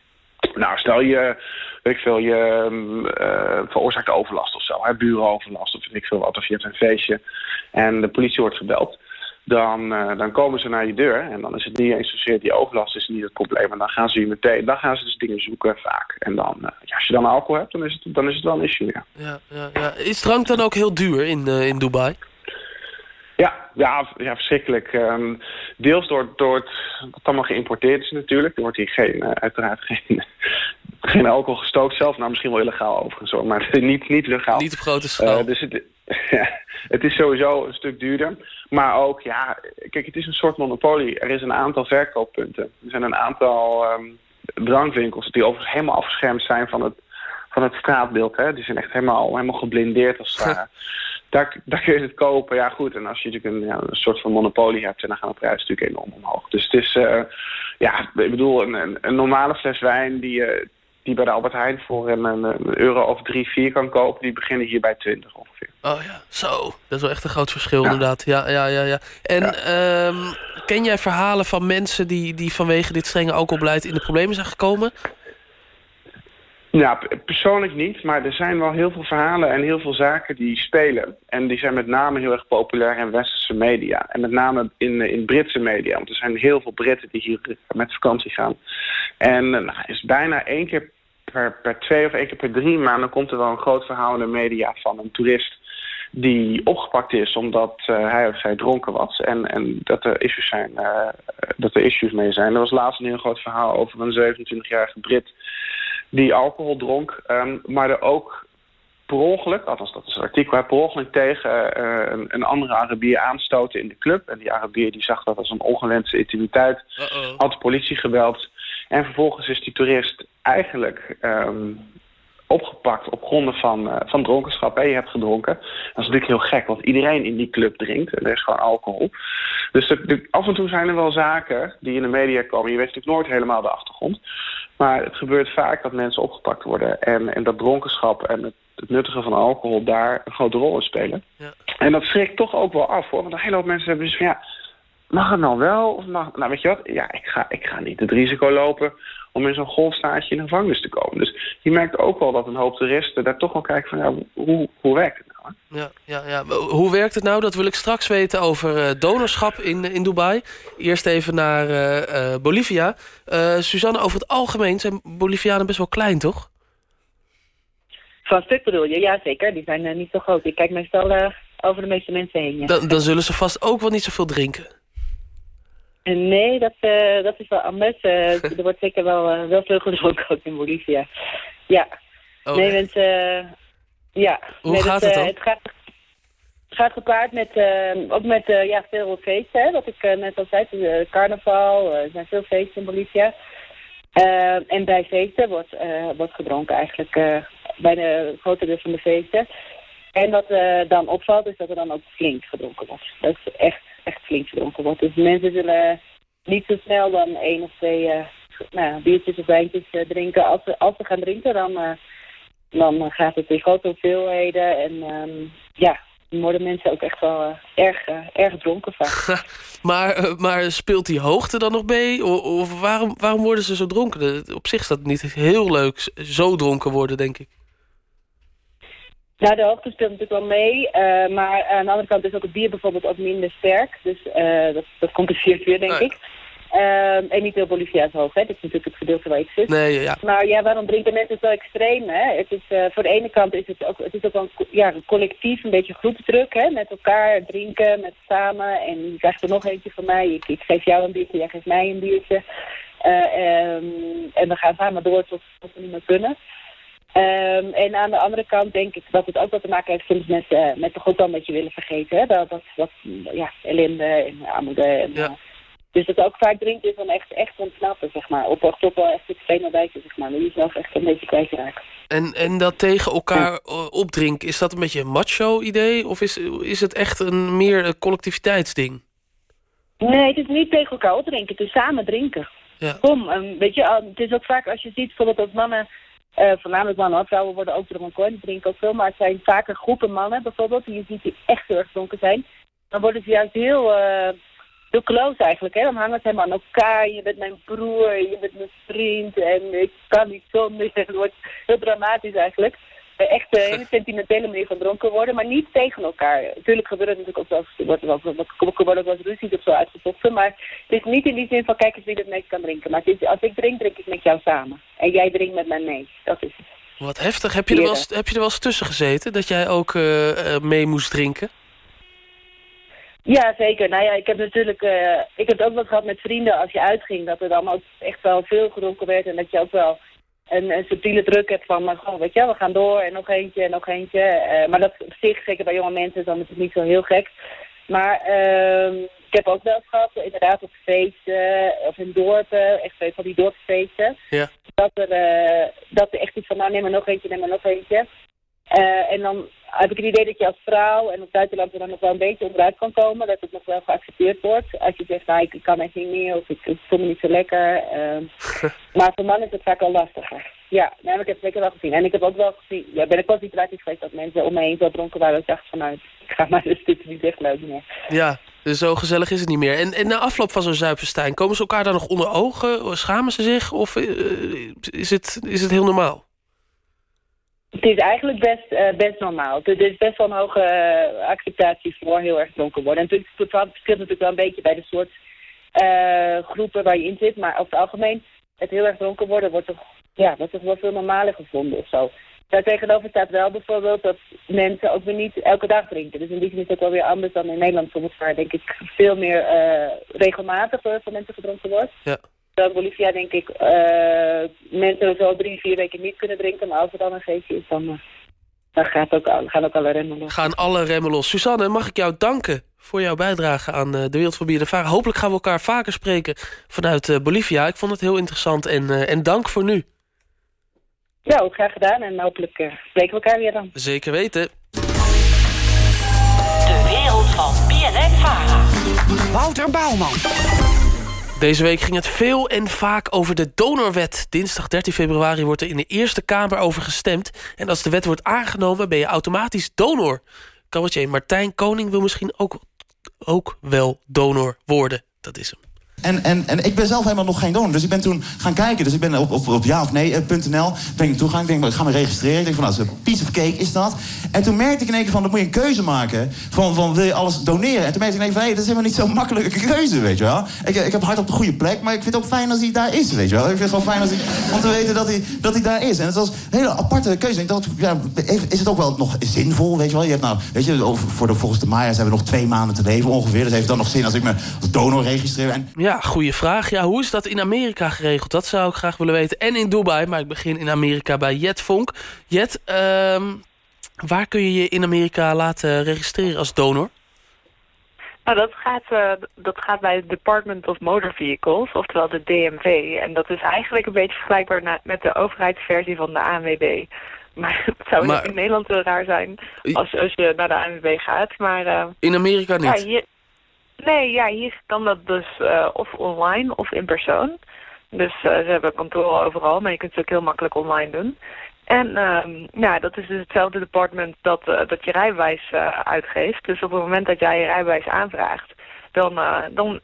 H: Nou, stel je, weet ik veel, je ehm, eh, veroorzaakt overlast of zo, hè, burenoverlast of ik veel wat, of je hebt een feestje en de politie wordt gebeld. Dan, eh, dan komen ze naar je deur en dan is het niet eens zozeer die overlast is niet het probleem. En dan gaan ze je meteen, dan gaan ze dus dingen zoeken vaak. En dan, eh, ja, als je dan alcohol hebt, dan is het, dan is het wel een issue, ja.
E: Ja, ja, ja. Is drank dan ook heel duur in, in Dubai?
H: Ja, ja, ja verschrikkelijk. Ehm, deels door, door het, wat allemaal geïmporteerd is natuurlijk. Er wordt hier geen, uiteraard geen, geen alcohol gestookt zelf. Nou, misschien wel illegaal overigens hoor, maar niet, niet legaal.
E: Niet op grote schaal.
H: Eh, dus het, ja, het is sowieso een stuk duurder. Maar ook, ja, kijk, het is een soort monopolie. Er is een aantal verkooppunten. Er zijn een aantal ehm, drankwinkels die overigens helemaal afgeschermd zijn van het, van het straatbeeld. Hè. Die zijn echt helemaal, helemaal geblindeerd als het ware. Daar, daar kun je het kopen, ja goed. En als je natuurlijk een, ja, een soort van monopolie hebt... en dan gaan de prijzen natuurlijk enorm omhoog. Dus het is, eh, ja, ik bedoel, een, een, een normale fles wijn... die je die bij de Albert Heijn voor een, een, euro of drie, vier kan kopen... die beginnen hier bij 20 ongeveer.
E: Oh ja, zo. Dat is wel echt een groot verschil inderdaad. Ja, ja, ja, ja. En ehm, ken jij verhalen van mensen die, die vanwege dit strenge alcoholbeleid in de problemen zijn gekomen?
H: P- persoonlijk niet, maar er zijn wel heel veel verhalen en heel veel zaken die spelen. En die zijn met name heel erg populair in westerse media. En met name in, in Britse media, want er zijn heel veel Britten die hier met vakantie gaan. En eh, nou, is bijna één keer per, per twee of één keer per drie maanden komt er wel een groot verhaal in de media van een toerist die opgepakt is omdat eh, hij of zij dronken was. En, en dat, er issues zijn, eh, dat er issues mee zijn. Er was laatst een heel groot verhaal over een 27-jarige Brit die alcohol dronk, ehm, maar er ook per ongeluk, althans dat is het artikel, per ongeluk tegen eh, een, een andere Arabier aanstoten in de club. En die Arabier die zag dat als een ongewenste intimiteit, had de politie gebeld. En vervolgens is die toerist eigenlijk ehm, opgepakt op gronden van, eh, van dronkenschap. Hè. Je hebt gedronken. Dat is natuurlijk heel gek, want iedereen in die club drinkt. En er is gewoon alcohol. Dus af en toe zijn er wel zaken die in de media komen. Je weet natuurlijk nooit helemaal de achtergrond. Maar het gebeurt vaak dat mensen opgepakt worden. En, en dat dronkenschap en het, het nuttigen van alcohol daar een grote rol in spelen. En dat schrikt toch ook wel af hoor. Want een hele hoop mensen hebben dus van ja, mag het nou wel? Of mag, nou weet je wat, ja, ik ga, ik ga niet het risico lopen om in zo'n golfstaatje in de gevangenis te komen. Dus je merkt ook wel dat een hoop toeristen daar toch wel kijken van ja, hoe, hoe werkt het
E: Ja, ja, ja. Hoe werkt het nou? Dat wil ik straks weten over eh, donorschap in, in Dubai. Eerst even naar eh, eh, Bolivia. Eh, Suzanne, over het algemeen zijn Bolivianen best wel klein, toch?
F: Van stuk bedoel je? Ja, zeker. Die zijn eh, niet zo groot. Ik kijk meestal eh, over de meeste mensen heen. Ja.
E: Dan, dan zullen ze vast ook wel niet zoveel drinken.
F: En Nee, dat, eh, dat is wel anders. Eh, er wordt zeker wel, eh, wel veel gedronken ook in Bolivia. Ja.
E: Oh,
F: nee, mensen... eh, ja.
E: Hoe
F: nee,
E: gaat het
F: eh,
E: dan?
F: Het gaat, het gaat gepaard met, eh, ook met eh, ja, veel feesten. Hè, wat ik eh, net al zei. Eh, carnaval, eh, er zijn veel feesten in Bolivia. Eh, en bij feesten wordt, eh, wordt gedronken eigenlijk eh, bij de grote deel van de feesten. En wat eh, dan opvalt is dat er dan ook flink gedronken wordt. Dat is echt, echt flink gedronken wordt. Dus mensen zullen niet zo snel dan één of twee eh, nou, biertjes of wijntjes eh, drinken. Als ze, als ze gaan drinken, dan, eh, dan gaat het in grote hoeveelheden. En ehm, ja, dan worden mensen ook echt wel eh, erg, eh, erg dronken vaak.
E: Maar, eh, maar speelt die hoogte dan nog mee? Of, of waarom, waarom worden ze zo dronken? Op zich is dat niet heel leuk, zo dronken worden, denk ik.
F: Nou, de hoogte speelt natuurlijk wel mee. maar aan de andere kant is ook het bier bijvoorbeeld ook minder sterk. Dus dat, dat compenseert weer, denk ik. Ehm, en niet heel Bolivia is hoog, hè. Dit is natuurlijk het gedeelte waar ik zit.
E: Nee, ja.
F: Maar ja, waarom drinken mensen zo extreem, hè? Het is, eh, voor de ene kant is het ook, het is ook wel een, ja, een collectief, een beetje groepsdruk, hè? Met elkaar drinken, met samen. En je krijgt er nog eentje van mij. Ik, ik geef jou een biertje, jij geeft mij een biertje. Eh, ehm, en we gaan samen door tot, tot we niet meer kunnen. Ehm, en aan de andere kant denk ik dat het ook wat te maken heeft soms met, eh, met toch ook wel een beetje willen vergeten. Hè? Dat, dat, dat ja, ellende en armoede en,
E: Ja.
F: Dus dat ook vaak drinken is dan echt, echt ontsnappen, zeg maar. Op top wel echt naar buiten, zeg maar. Maar jezelf echt een beetje kwijtraken.
E: En, en dat tegen elkaar eh, opdrinken, is dat een beetje een macho-idee? Of is, is het echt een meer collectiviteitsding?
F: Nee, het is niet tegen elkaar opdrinken. Het is samen drinken.
E: Ja.
F: Kom, ehm, weet je, het is ook vaak als je ziet bijvoorbeeld dat mannen, eh, voornamelijk mannen, hoor, vrouwen worden ook die drinken ook veel, maar het zijn vaker groepen mannen bijvoorbeeld, die je ziet die echt heel erg dronken zijn. Dan worden ze juist heel, eh heel close eigenlijk, hè. Dan hangen ze helemaal aan elkaar, je bent mijn broer, je bent mijn vriend en ik kan niet zonder. Het wordt heel dramatisch eigenlijk. Eh, Echt een hele sentimentele manier van dronken worden, maar niet tegen elkaar. Natuurlijk gebeurt het natuurlijk ook wel, er wordt wel, ruzies of zo uitgevochten, maar het is niet in die zin van kijk eens wie het meest kan drinken. Maar is, als ik drink, drink ik met jou samen. En jij drinkt met mij mee. Dat is het.
E: Wat heftig. Heb je, er wel heb je er wel eens tussen gezeten? Dat jij ook eh, eh, mee moest drinken?
F: Ja, zeker. Nou ja, ik heb natuurlijk, eh, ik heb het ook wel gehad met vrienden als je uitging, dat er dan ook echt wel veel gedronken werd en dat je ook wel een, een subtiele druk hebt van, maar gewoon, weet je, we gaan door en nog eentje en nog eentje. Eh, maar dat op zich, zeker bij jonge mensen, is dan natuurlijk niet zo heel gek. Maar ehm, ik heb ook wel eens gehad, inderdaad op feesten of in dorpen, echt van die dorpsfeesten,
E: Ja.
F: dat er, eh, dat er echt iets van, nou neem maar nog eentje, neem maar nog eentje. Eh, en dan heb ik het idee dat je als vrouw en op buitenland er dan nog wel een beetje onderuit kan komen. Dat het nog wel geaccepteerd wordt. Als je zegt, nou, ik, kan echt niet meer of ik, ik voel me niet zo lekker. eh. maar voor mannen is het vaak al lastiger. Ja, nee, maar ik heb het zeker wel gezien. En ik heb ook wel gezien, ja, ben ik wel situaties geweest dat mensen om me heen zo dronken waren. Dat ik dacht van, nou, ik ga maar dus dit niet echt leuk meer.
E: Ja, dus zo gezellig is het niet meer. En, en na afloop van zo'n zuipfestijn, komen ze elkaar dan nog onder ogen? Schamen ze zich? Of eh, is, het, is het heel normaal?
F: Het is eigenlijk best, eh, best normaal. Er is best wel een hoge eh, acceptatie voor heel erg dronken worden. En het verschilt natuurlijk wel een beetje bij de soort eh, groepen waar je in zit. Maar over het algemeen, het heel erg dronken worden wordt toch, ja, wordt toch wel veel normaler gevonden of zo. Daar tegenover staat wel bijvoorbeeld dat mensen ook weer niet elke dag drinken. Dus in die zin is het ook wel weer anders dan in Nederland bijvoorbeeld, waar denk ik veel meer regelmatig van mensen gedronken wordt.
E: Ja.
F: Terwijl Bolivia denk ik eh, mensen zo drie, vier weken niet kunnen drinken. Maar als er dan een feestje is, dan, eh, dan gaat ook, al- gaan ook alle remmen los.
E: Gaan alle remmen los. Suzanne, mag ik jou danken voor jouw bijdrage aan eh, de Wereld van Bier Varen. Hopelijk gaan we elkaar vaker spreken vanuit eh, Bolivia. Ik vond het heel interessant en, eh, en dank voor nu.
F: Ja, ook graag gedaan. En hopelijk eh, spreken we elkaar weer dan.
E: Zeker weten.
C: De wereld van BNN Vara.
D: Wouter Bouwman.
E: Deze week ging het veel en vaak over de donorwet. Dinsdag 13 februari wordt er in de Eerste Kamer over gestemd. En als de wet wordt aangenomen ben je automatisch donor. Cabaretier Martijn Koning wil misschien ook, ook wel donor worden. Dat is hem.
M: En, en, en ik ben zelf helemaal nog geen donor. Dus ik ben toen gaan kijken. Dus ik ben op, op, op ja of nee.nl ben ik toe gaan. Ik denk, ik ga me registreren. Ik denk van, nou, zo'n piece of cake is dat. En toen merkte ik in één keer van, dan moet je een keuze maken. Van, van wil je alles doneren? En toen merkte ik in één keer van, dat is helemaal niet zo'n makkelijke keuze, weet je wel. Ik, ik heb hart op de goede plek, maar ik vind het ook fijn als hij daar is, weet je wel. Ik vind het gewoon fijn als hij, om te weten dat hij, dat hij daar is. En het was een hele aparte keuze. Ik dacht, ja, is het ook wel nog zinvol, weet je wel? Je hebt nou, weet je, voor de, volgens de Maya's hebben we nog twee maanden te leven ongeveer. Dus heeft dan nog zin als ik me als donor registreer? En
E: Ja, goede vraag. Ja, hoe is dat in Amerika geregeld? Dat zou ik graag willen weten. En in Dubai, maar ik begin in Amerika bij Jet Vonk. Jet, ehm, waar kun je je in Amerika laten registreren als donor?
G: Nou, dat gaat, eh, dat gaat bij het Department of Motor Vehicles, oftewel de DMV. En dat is eigenlijk een beetje vergelijkbaar met de overheidsversie van de ANWB. Maar het zou
E: Maar-
G: in Nederland wel raar zijn als, als je naar de ANWB gaat. Maar eh,
E: In Amerika
G: ja,
E: niet.
G: hier, nee, ja, hier kan dat dus eh, of online of in persoon. Dus eh, ze hebben kantoren overal, maar je kunt het ook heel makkelijk online doen. En ehm, ja, dat is dus hetzelfde department dat, eh, dat je rijbewijs uitgeeft. Dus op het moment dat jij je rijbewijs aanvraagt, dan, dan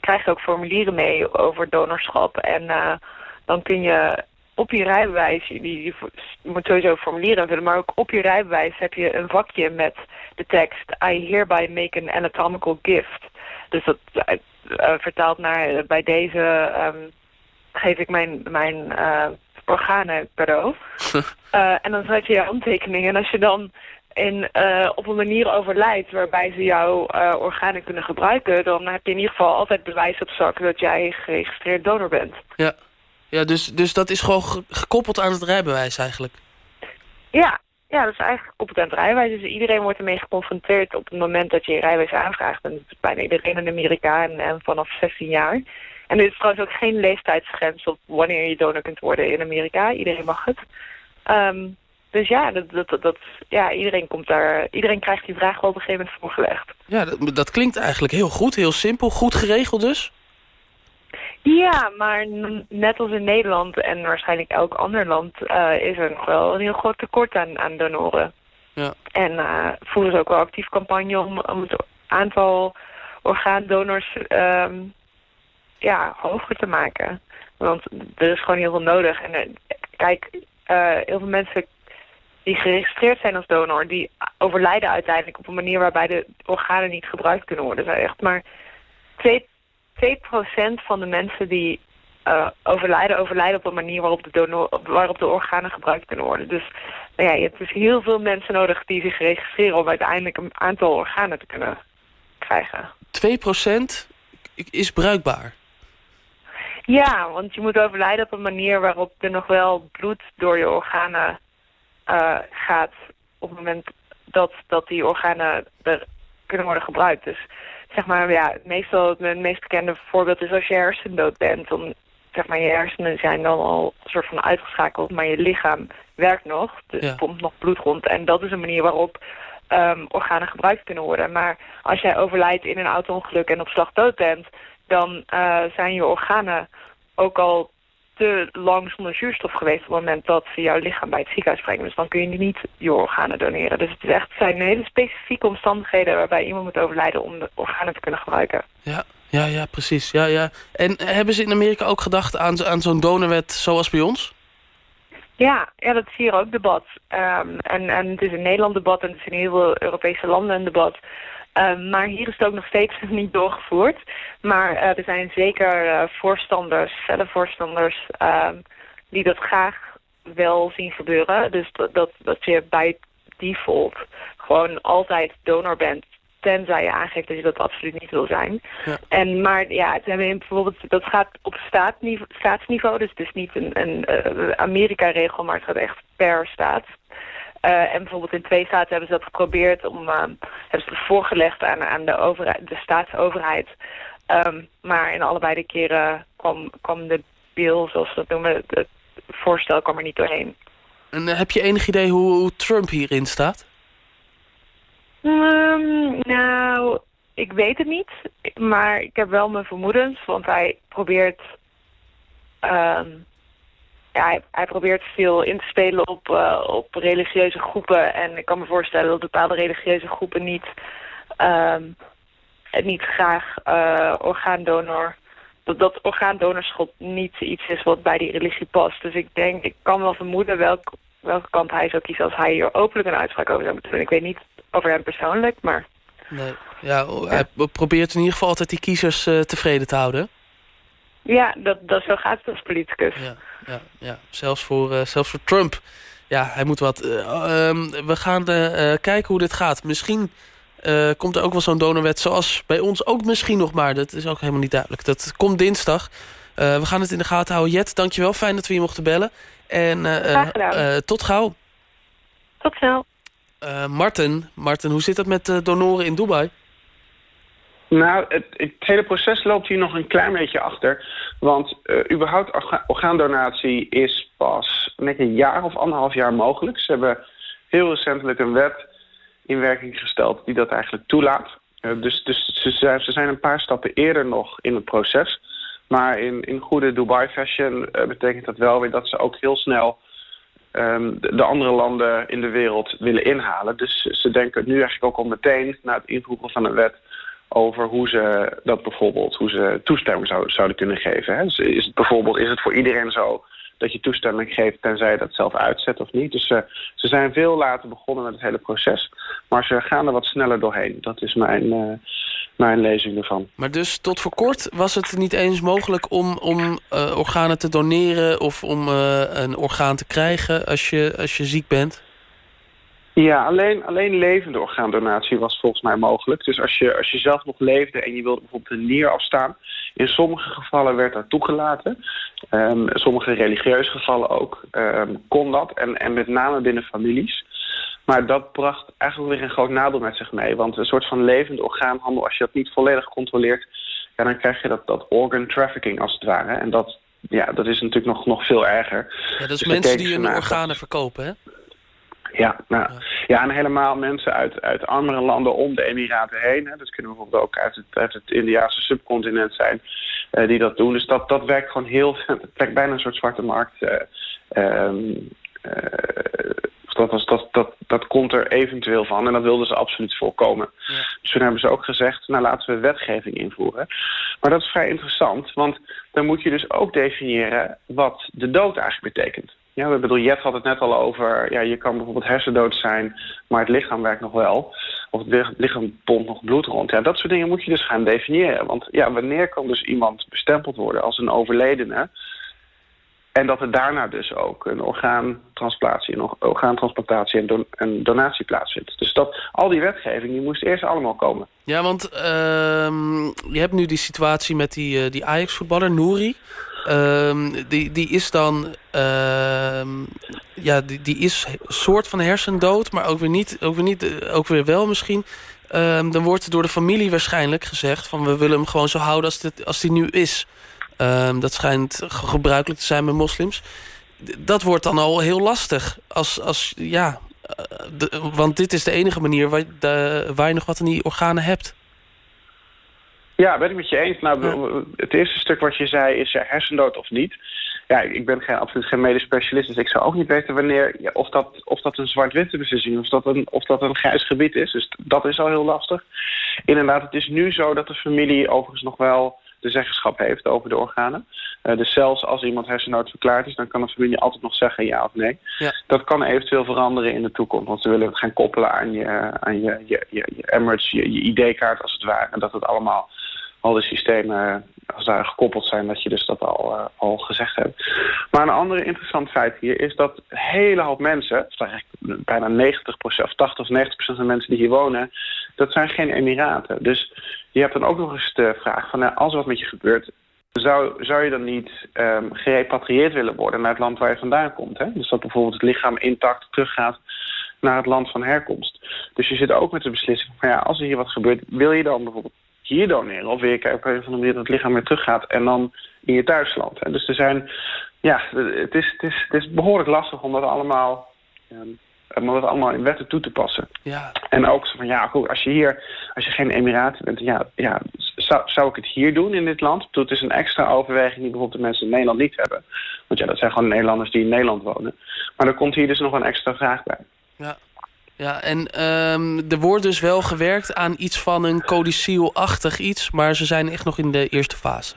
G: krijg je ook formulieren mee over donorschap. En dan kun je op je rijbewijs, je, moet sowieso formulieren invullen, maar ook op je rijbewijs heb je een vakje met de tekst I hereby make an anatomical gift. Dus dat eh, eh, vertaalt naar eh, bij deze ehm, geef ik mijn, mijn organen cadeau. En dan zet je je handtekening. En als je dan in, op een manier overlijdt waarbij ze jouw organen kunnen gebruiken... dan heb je in ieder geval altijd bewijs op zak dat jij geregistreerd donor bent.
E: Ja, ja dus, dus dat is gewoon ge- gekoppeld aan het rijbewijs eigenlijk.
G: Ja, ja, dat is eigenlijk competent rijwijs. Dus iedereen wordt ermee geconfronteerd op het moment dat je je rijwijs aanvraagt. En dat is bijna iedereen in Amerika en, vanaf 16 jaar. En er is trouwens ook geen leeftijdsgrens op wanneer je donor kunt worden in Amerika. Iedereen mag het. Ehm, dus ja, dat, dat, dat- ja, iedereen komt daar. Iedereen krijgt die vraag wel op een gegeven moment voorgelegd.
E: Ja, dat, dat klinkt eigenlijk heel goed, heel simpel. Goed geregeld dus.
G: Ja, maar net als in Nederland en waarschijnlijk elk ander land eh, is er nog wel een heel groot tekort aan, aan donoren.
E: Ja.
G: En eh voeren ze ook wel actief campagne om, om het aantal orgaandonors ehm, ja, hoger te maken. Want er is gewoon heel veel nodig. En eh, kijk, eh, heel veel mensen die geregistreerd zijn als donor, die overlijden uiteindelijk op een manier waarbij de organen niet gebruikt kunnen worden. Er zijn echt maar 2, 2% van de mensen die eh, overlijden, overlijden op een manier waarop de, donor, waarop de organen gebruikt kunnen worden. Dus nou ja, je hebt dus heel veel mensen nodig die zich registreren om uiteindelijk een aantal organen te kunnen krijgen.
E: 2% is bruikbaar.
G: Ja, want je moet overlijden op een manier waarop er nog wel bloed door je organen eh, gaat op het moment dat, dat die organen er kunnen worden gebruikt. Dus zeg maar, ja, meestal het meest bekende voorbeeld is als je hersendood bent. Dan, zeg maar, je hersenen zijn dan al een soort van uitgeschakeld, maar je lichaam werkt nog. Dus
E: Ja.
G: er pompt nog bloed rond. En dat is een manier waarop ehm, organen gebruikt kunnen worden. Maar als jij overlijdt in een auto-ongeluk en op slag dood bent, dan eh, zijn je organen ook al te lang zonder zuurstof geweest op het moment dat ze jouw lichaam bij het ziekenhuis brengen. Dus dan kun je niet je organen doneren. Dus het is echt, het zijn hele specifieke omstandigheden waarbij iemand moet overlijden om de organen te kunnen gebruiken.
E: Ja, ja, ja, precies. Ja, ja. En hebben ze in Amerika ook gedacht aan, aan zo'n donorwet zoals bij ons?
G: Ja, ja, dat is hier ook debat. Ehm, en, en het is in Nederland debat en het is in heel veel Europese landen een debat. Ehm, maar hier is het ook nog steeds niet doorgevoerd. Maar eh, er zijn zeker eh, voorstanders, felle voorstanders, ehm, die dat graag wel zien gebeuren. Dus dat, dat, dat je bij default gewoon altijd donor bent. Tenzij je aangeeft dat je dat absoluut niet wil zijn.
E: Ja.
G: En, maar ja, het hebben bijvoorbeeld, dat gaat op staatsniveau, staatsniveau. Dus het is niet een, een eh, Amerika-regel, maar het gaat echt per staat. Eh, en bijvoorbeeld in twee staten hebben ze dat geprobeerd om, eh, hebben ze het voorgelegd aan, aan de, overheid, de staatsoverheid. Ehm, maar in allebei de keren kwam, kwam de bill, zoals we dat noemen, het, voorstel kwam er niet doorheen.
E: En eh, heb je enig idee hoe, hoe Trump hierin staat?
G: Ehm, nou, ik weet het niet. Maar ik heb wel mijn vermoedens. Want hij probeert... ehm, ja, hij, probeert veel in te spelen op, eh, op religieuze groepen. En ik kan me voorstellen dat bepaalde religieuze groepen niet... ehm, niet graag eh, orgaandonor... Dat, dat orgaandonorschap niet iets is wat bij die religie past. Dus ik denk, ik kan wel vermoeden welk, welke kant hij zou kiezen als hij hier openlijk een uitspraak over zou moeten doen. Ik weet niet over hem persoonlijk, maar
E: Nee. Ja, hij probeert in ieder geval altijd die kiezers eh, tevreden te houden.
G: Ja, dat, dat zo gaat het als politicus.
E: Ja, ja, ja. Zelfs, voor, eh, zelfs voor Trump. Ja, hij moet wat. eh, ehm, we gaan eh, kijken hoe dit gaat. Misschien komt er ook wel zo'n donorwet zoals bij ons ook misschien nog maar. Dat is ook helemaal niet duidelijk. Dat komt dinsdag. We gaan het in de gaten houden. Jet, dankjewel. Fijn dat we je mochten bellen. En tot gauw.
G: Tot snel.
E: Eh, Martin, Martin, hoe zit het met eh, donoren in Dubai?
H: Nou, het, het hele proces loopt hier nog een klein beetje achter. Want eh, überhaupt orga- orgaandonatie is pas net een jaar of anderhalf jaar mogelijk. Ze hebben heel recentelijk een wet in werking gesteld die dat eigenlijk toelaat. Eh, dus dus ze, zijn, ze zijn een paar stappen eerder nog in het proces. Maar in, in goede Dubai-fashion eh, betekent dat wel weer dat ze ook heel snel ehm, de, de andere landen in de wereld willen inhalen. Dus ze denken nu eigenlijk ook al meteen na het invoegen van een wet over hoe ze dat bijvoorbeeld, hoe ze toestemming zou, zouden kunnen geven. Hè? Dus is het bijvoorbeeld, is het voor iedereen zo dat je toestemming geeft tenzij je dat zelf uitzet of niet? Dus eh, ze zijn veel later begonnen met het hele proces, maar ze gaan er wat sneller doorheen. Dat is mijn, eh, mijn lezing ervan.
E: Maar dus tot voor kort was het niet eens mogelijk om, om eh, organen te doneren... of om een orgaan te krijgen als je, als je ziek bent?
H: Ja, alleen, alleen levende orgaandonatie was volgens mij mogelijk. Dus als je, als je zelf nog leefde en je wilde bijvoorbeeld een nier afstaan... in sommige gevallen werd dat toegelaten. Ehm sommige religieuze gevallen ook. ehm, kon dat. En, en met name binnen families. Maar dat bracht eigenlijk weer een groot nadeel met zich mee. Want een soort van levende orgaanhandel, als je dat niet volledig controleert... Ja, dan krijg je dat, dat organ trafficking als het ware. En dat, ja, dat is natuurlijk nog, nog veel erger.
E: Ja, dat is
H: Dus
E: mensen die hun organen verkopen, hè?
H: Ja, nou, ja. en helemaal mensen uit, uit armere landen om de Emiraten heen. Hè, dat kunnen bijvoorbeeld ook uit het, uit het Indiaanse subcontinent zijn eh, die dat doen. Dus dat, dat werkt gewoon heel... Het werkt bijna een soort zwarte markt. eh, ehm, eh, dat, was, dat, dat, dat komt er eventueel van en dat wilden ze absoluut voorkomen. Dus toen hebben ze ook gezegd, nou laten we wetgeving invoeren. Maar dat is vrij interessant, want dan moet je dus ook definiëren wat de dood eigenlijk betekent. Ja, ik bedoel, Jet had het net al over, ja, je kan bijvoorbeeld hersendood zijn, maar het lichaam werkt nog wel. Of het lich- lichaam pompt nog bloed rond. Ja, dat soort dingen moet je dus gaan definiëren. Want ja, wanneer kan dus iemand bestempeld worden als een overledene? En dat er daarna dus ook een orgaantransplantatie, een orgaantransplantatie en, don- en donatie plaatsvindt. Dus dat, al die wetgeving die moest eerst allemaal komen.
E: Ja, want ehm, je hebt nu die situatie met die, eh, die Ajax-voetballer, Nouri. Ehm, die, die is dan... ehm, ja, die, die is soort van hersendood, maar ook weer niet, ook weer, niet, eh, ook weer wel misschien. Ehm, dan wordt door de familie waarschijnlijk gezegd... van we willen hem gewoon zo houden als, als die nu is. Dat schijnt ge- gebruikelijk te zijn bij moslims. Dat wordt dan al heel lastig. Als, als, ja, eh, want dit is de enige manier waar, waar je nog wat aan die organen hebt.
H: Ja, ben ik met je eens. Nou, Het eerste stuk wat je zei is ja, hersendood of niet. Ja, ik ben geen, absoluut geen medisch specialist, dus ik zou ook niet weten wanneer, ja, of, dat, of dat een zwart-witte beslissing is, of dat, een, of dat een grijs gebied is. Dus dat is al heel lastig. Inderdaad, het is nu zo dat de familie overigens nog wel de zeggenschap heeft over de organen. Eh, dus zelfs als iemand hersendood verklaard is, dan kan de familie altijd nog zeggen ja of nee.
E: Ja.
H: Dat kan eventueel veranderen in de toekomst, want ze willen het gaan koppelen aan je, aan je, je, je, je Emirates, je, je ID-kaart als het ware. En dat het allemaal al de systemen als daar gekoppeld zijn, dat je dus dat al, eh, al gezegd hebt. Maar een andere interessant feit hier is dat een hele hoop mensen, eigenlijk bijna 90% of 80 of 90% van de mensen die hier wonen, dat zijn geen Emiraten. Dus je hebt dan ook nog eens de vraag van, nou, als er wat met je gebeurt, zou, zou je dan niet ehm, gerepatrieerd willen worden naar het land waar je vandaan komt? Hè? Dus dat bijvoorbeeld het lichaam intact teruggaat naar het land van herkomst. Dus je zit ook met de beslissing van ja, als er hier wat gebeurt, wil je dan bijvoorbeeld hier doneren? Of je kijken op een of andere manier dat het lichaam weer teruggaat en dan in je thuisland? Dus er zijn, ja, het is, het is, het is behoorlijk lastig om dat allemaal, om dat allemaal in wetten toe te passen.
E: Ja.
H: En ook zo van, ja, goed, als je hier, als je geen Emiraten bent, ja, ja zou, zou ik het hier doen in dit land? Het is een extra overweging die bijvoorbeeld de mensen in Nederland niet hebben. Want ja, dat zijn gewoon Nederlanders die in Nederland wonen. Maar er komt hier dus nog een extra vraag bij.
E: Ja, ja en ehm, er wordt dus wel gewerkt aan iets van een codicil-achtig iets... maar ze zijn echt nog in de eerste fase.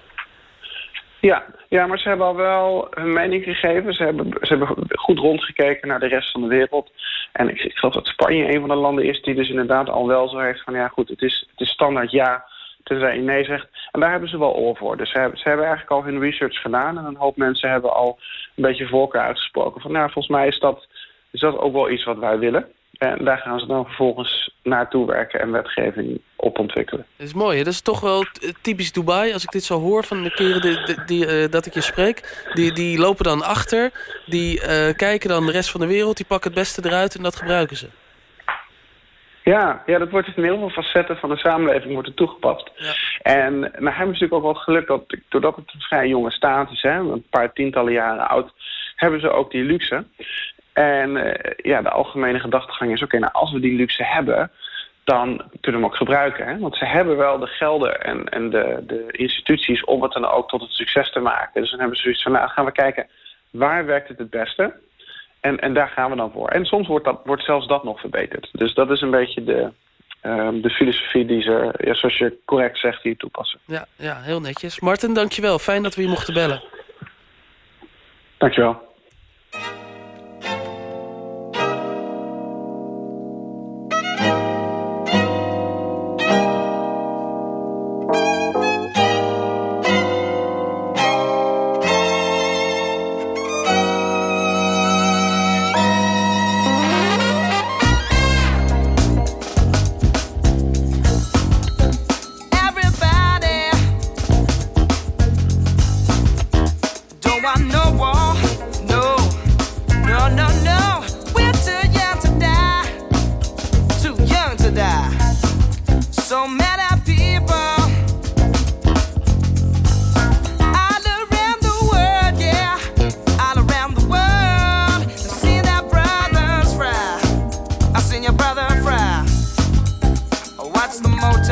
H: Ja, ja, maar ze hebben al wel hun mening gegeven. Ze hebben, ze hebben goed rondgekeken naar de rest van de wereld. En ik, ik geloof dat Spanje een van de landen is die dus inderdaad al wel zo heeft van... ja goed, het is, het is standaard ja, tenzij je nee zegt. En daar hebben ze wel oor voor. Dus ze hebben, ze hebben eigenlijk al hun research gedaan. En een hoop mensen hebben al een beetje voorkeur uitgesproken. Van nou, volgens mij is dat, is dat ook wel iets wat wij willen. En daar gaan ze dan vervolgens naartoe werken en wetgeving op ontwikkelen.
E: Dat is mooi, hè? dat is toch wel t- typisch Dubai. Als ik dit zo hoor van de keren die, die, die, eh, dat ik je spreek... Die, die lopen dan achter, die eh, kijken dan de rest van de wereld... die pakken het beste eruit en dat gebruiken ze.
H: Ja, ja, dat wordt dus in heel veel facetten van de samenleving wordt er toegepast. En nou hebben we natuurlijk ook wel geluk dat, doordat het een vrij jonge staat is, hè, een paar tientallen jaren oud, hebben ze ook die luxe. En eh, ja, de algemene gedachtegang is, oké, nou als we die luxe hebben, dan kunnen we hem ook gebruiken. Hè? Want ze hebben wel de gelden en, en de, de instituties om het dan ook tot een succes te maken. Dus dan hebben ze zoiets van, nou gaan we kijken, waar werkt het het beste? En, en daar gaan we dan voor. En soms wordt, dat, wordt zelfs dat nog verbeterd. Dus dat is een beetje de, ehm, de filosofie die ze, ja, zoals je correct zegt, hier toepassen.
E: Ja, ja, heel netjes. Martin, dankjewel. Fijn dat we je mochten bellen.
H: Dankjewel.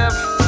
N: The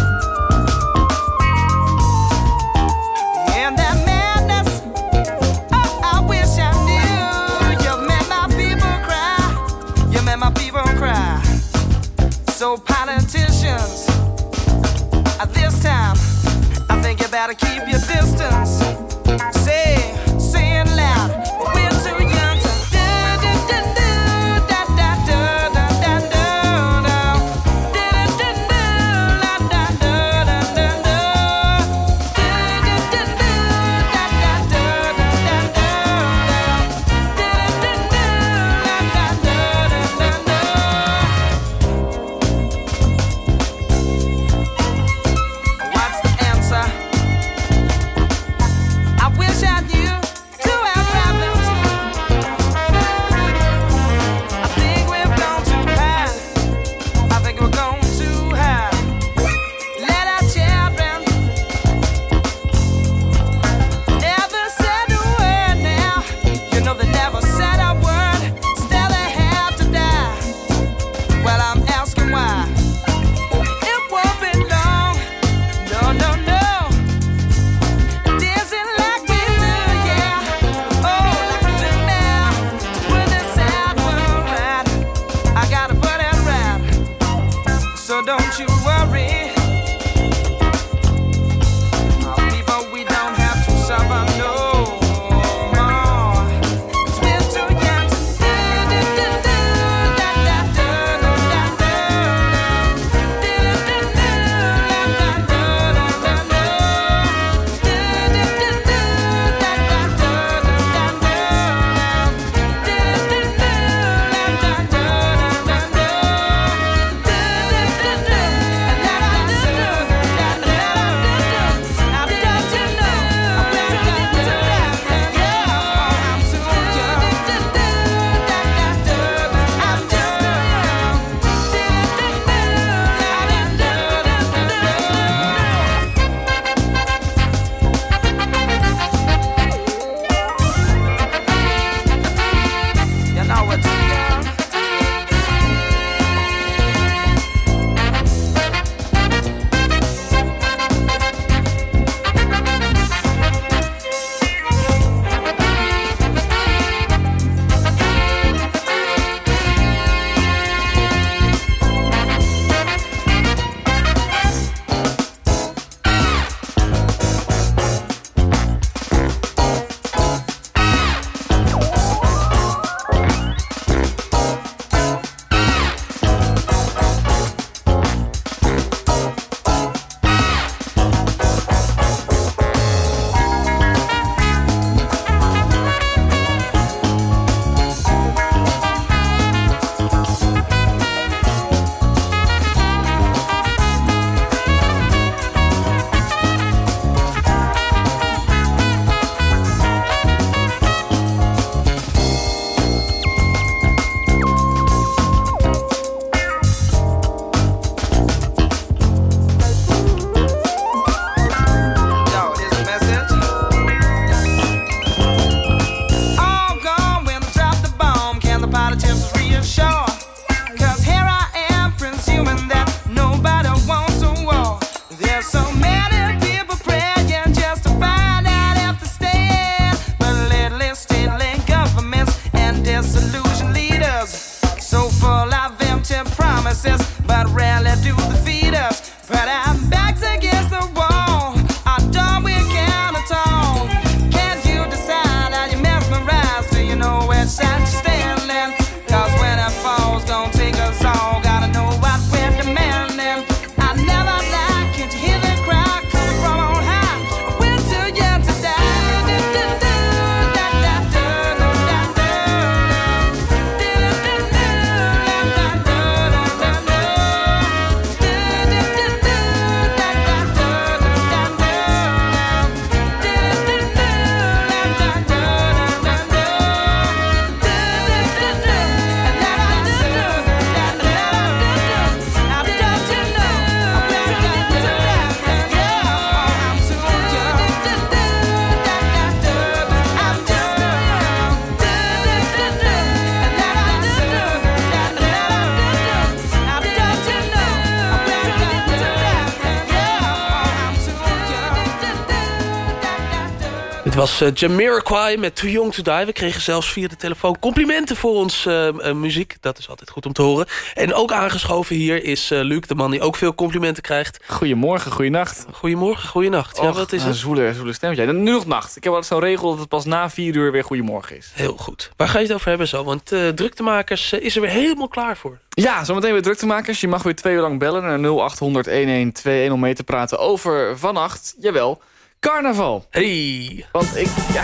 E: was uh, Jamiroquai met Too Young To Die. We kregen zelfs via de telefoon complimenten voor ons uh, uh, muziek. Dat is altijd goed om te horen. En ook aangeschoven hier is Luc, de man die ook veel complimenten krijgt.
O: Goedemorgen, goeienacht.
E: Goedemorgen, goeienacht. Ja, wat is
O: een
E: het?
O: Zwoele, zwoele stemmetje. Nu nog nacht. Ik heb altijd zo'n regel dat het pas na vier uur weer goedemorgen is.
E: Heel goed. Waar ga je het over hebben zo? Want druktemakers is er weer helemaal klaar voor.
O: Ja, zometeen weer druktemakers. Je mag weer twee uur lang bellen naar 0800 1121 om mee te praten over vannacht. Jawel carnaval.
E: Hey.
O: Want ik... Ja.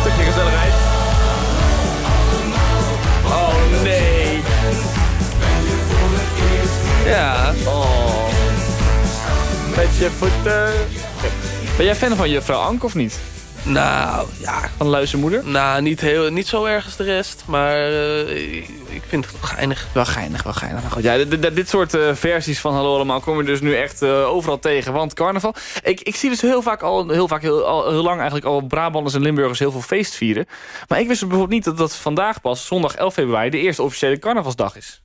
O: Stukje gezelligheid. Oh, nee.
E: Ja.
O: Oh. Met je voeten. Ben jij fan van juffrouw Ank of niet?
E: Nou, ja.
O: Van luizenmoeder?
E: Nou, niet, heel, niet zo erg als de rest. Maar uh, ik vind het wel geinig.
O: Wel geinig, wel geinig. Goed, ja, dit, dit soort uh, versies van Hallo Allemaal komen we dus nu echt uh, overal tegen. Want carnaval... Ik, ik zie dus heel vaak al, heel, vaak heel, al, heel lang eigenlijk al Brabanders en Limburgers heel veel feest vieren. Maar ik wist bijvoorbeeld niet dat dat vandaag pas, zondag 11 februari, de eerste officiële carnavalsdag is.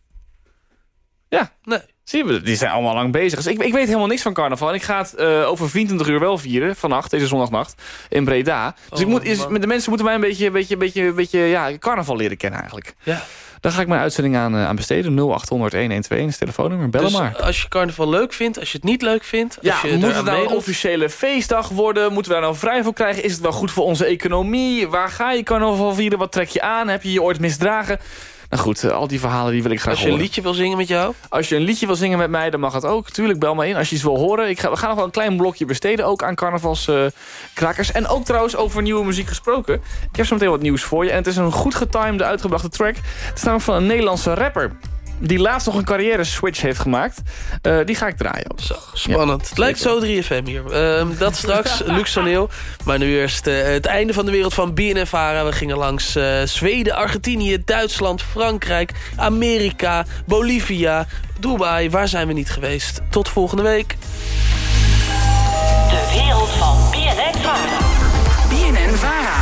O: Ja.
E: Nee.
O: Zie je, die zijn allemaal lang bezig. Dus ik, ik weet helemaal niks van carnaval. En ik ga het uh, over 24 uur wel vieren, vannacht, deze zondagnacht, in Breda. Dus
E: oh,
O: ik moet, is, de mensen moeten mij een beetje, beetje, beetje, beetje ja, carnaval leren kennen eigenlijk.
E: Ja.
O: Daar ga ik mijn uitzending aan, uh, aan besteden. 0800 1121 is telefoonnummer. Bel
E: dus
O: maar.
E: als je carnaval leuk vindt, als je het niet leuk vindt...
O: Ja,
E: als je
O: moet het nou een officiële feestdag worden? Moeten we daar nou vrij voor krijgen? Is het wel goed voor onze economie? Waar ga je carnaval vieren? Wat trek je aan? Heb je je ooit misdragen? Nou goed, al die verhalen die wil ik graag
E: Als je
O: horen.
E: een liedje wil zingen met jou?
O: Als je een liedje wil zingen met mij, dan mag het ook. Tuurlijk, bel me in als je iets wil horen. Ik ga, we gaan nog wel een klein blokje besteden, ook aan carnavalskrakers. Uh, en ook trouwens over nieuwe muziek gesproken. Ik heb zo meteen wat nieuws voor je. En het is een goed getimede, uitgebrachte track. Het is namelijk van een Nederlandse rapper die laatst nog een carrière switch heeft gemaakt. Uh, die ga ik draaien ook.
E: Zo, spannend. Ja, het lijkt zo 3FM hier. Uh, dat straks, Lux Toneel. Maar nu eerst uh, het einde van de wereld van BNNVARA. We gingen langs Zweden, Argentinië, Duitsland, Frankrijk, Amerika, Bolivia, Dubai. Waar zijn we niet geweest? Tot volgende week.
C: De wereld van BNNVARA.
D: BNNVARA.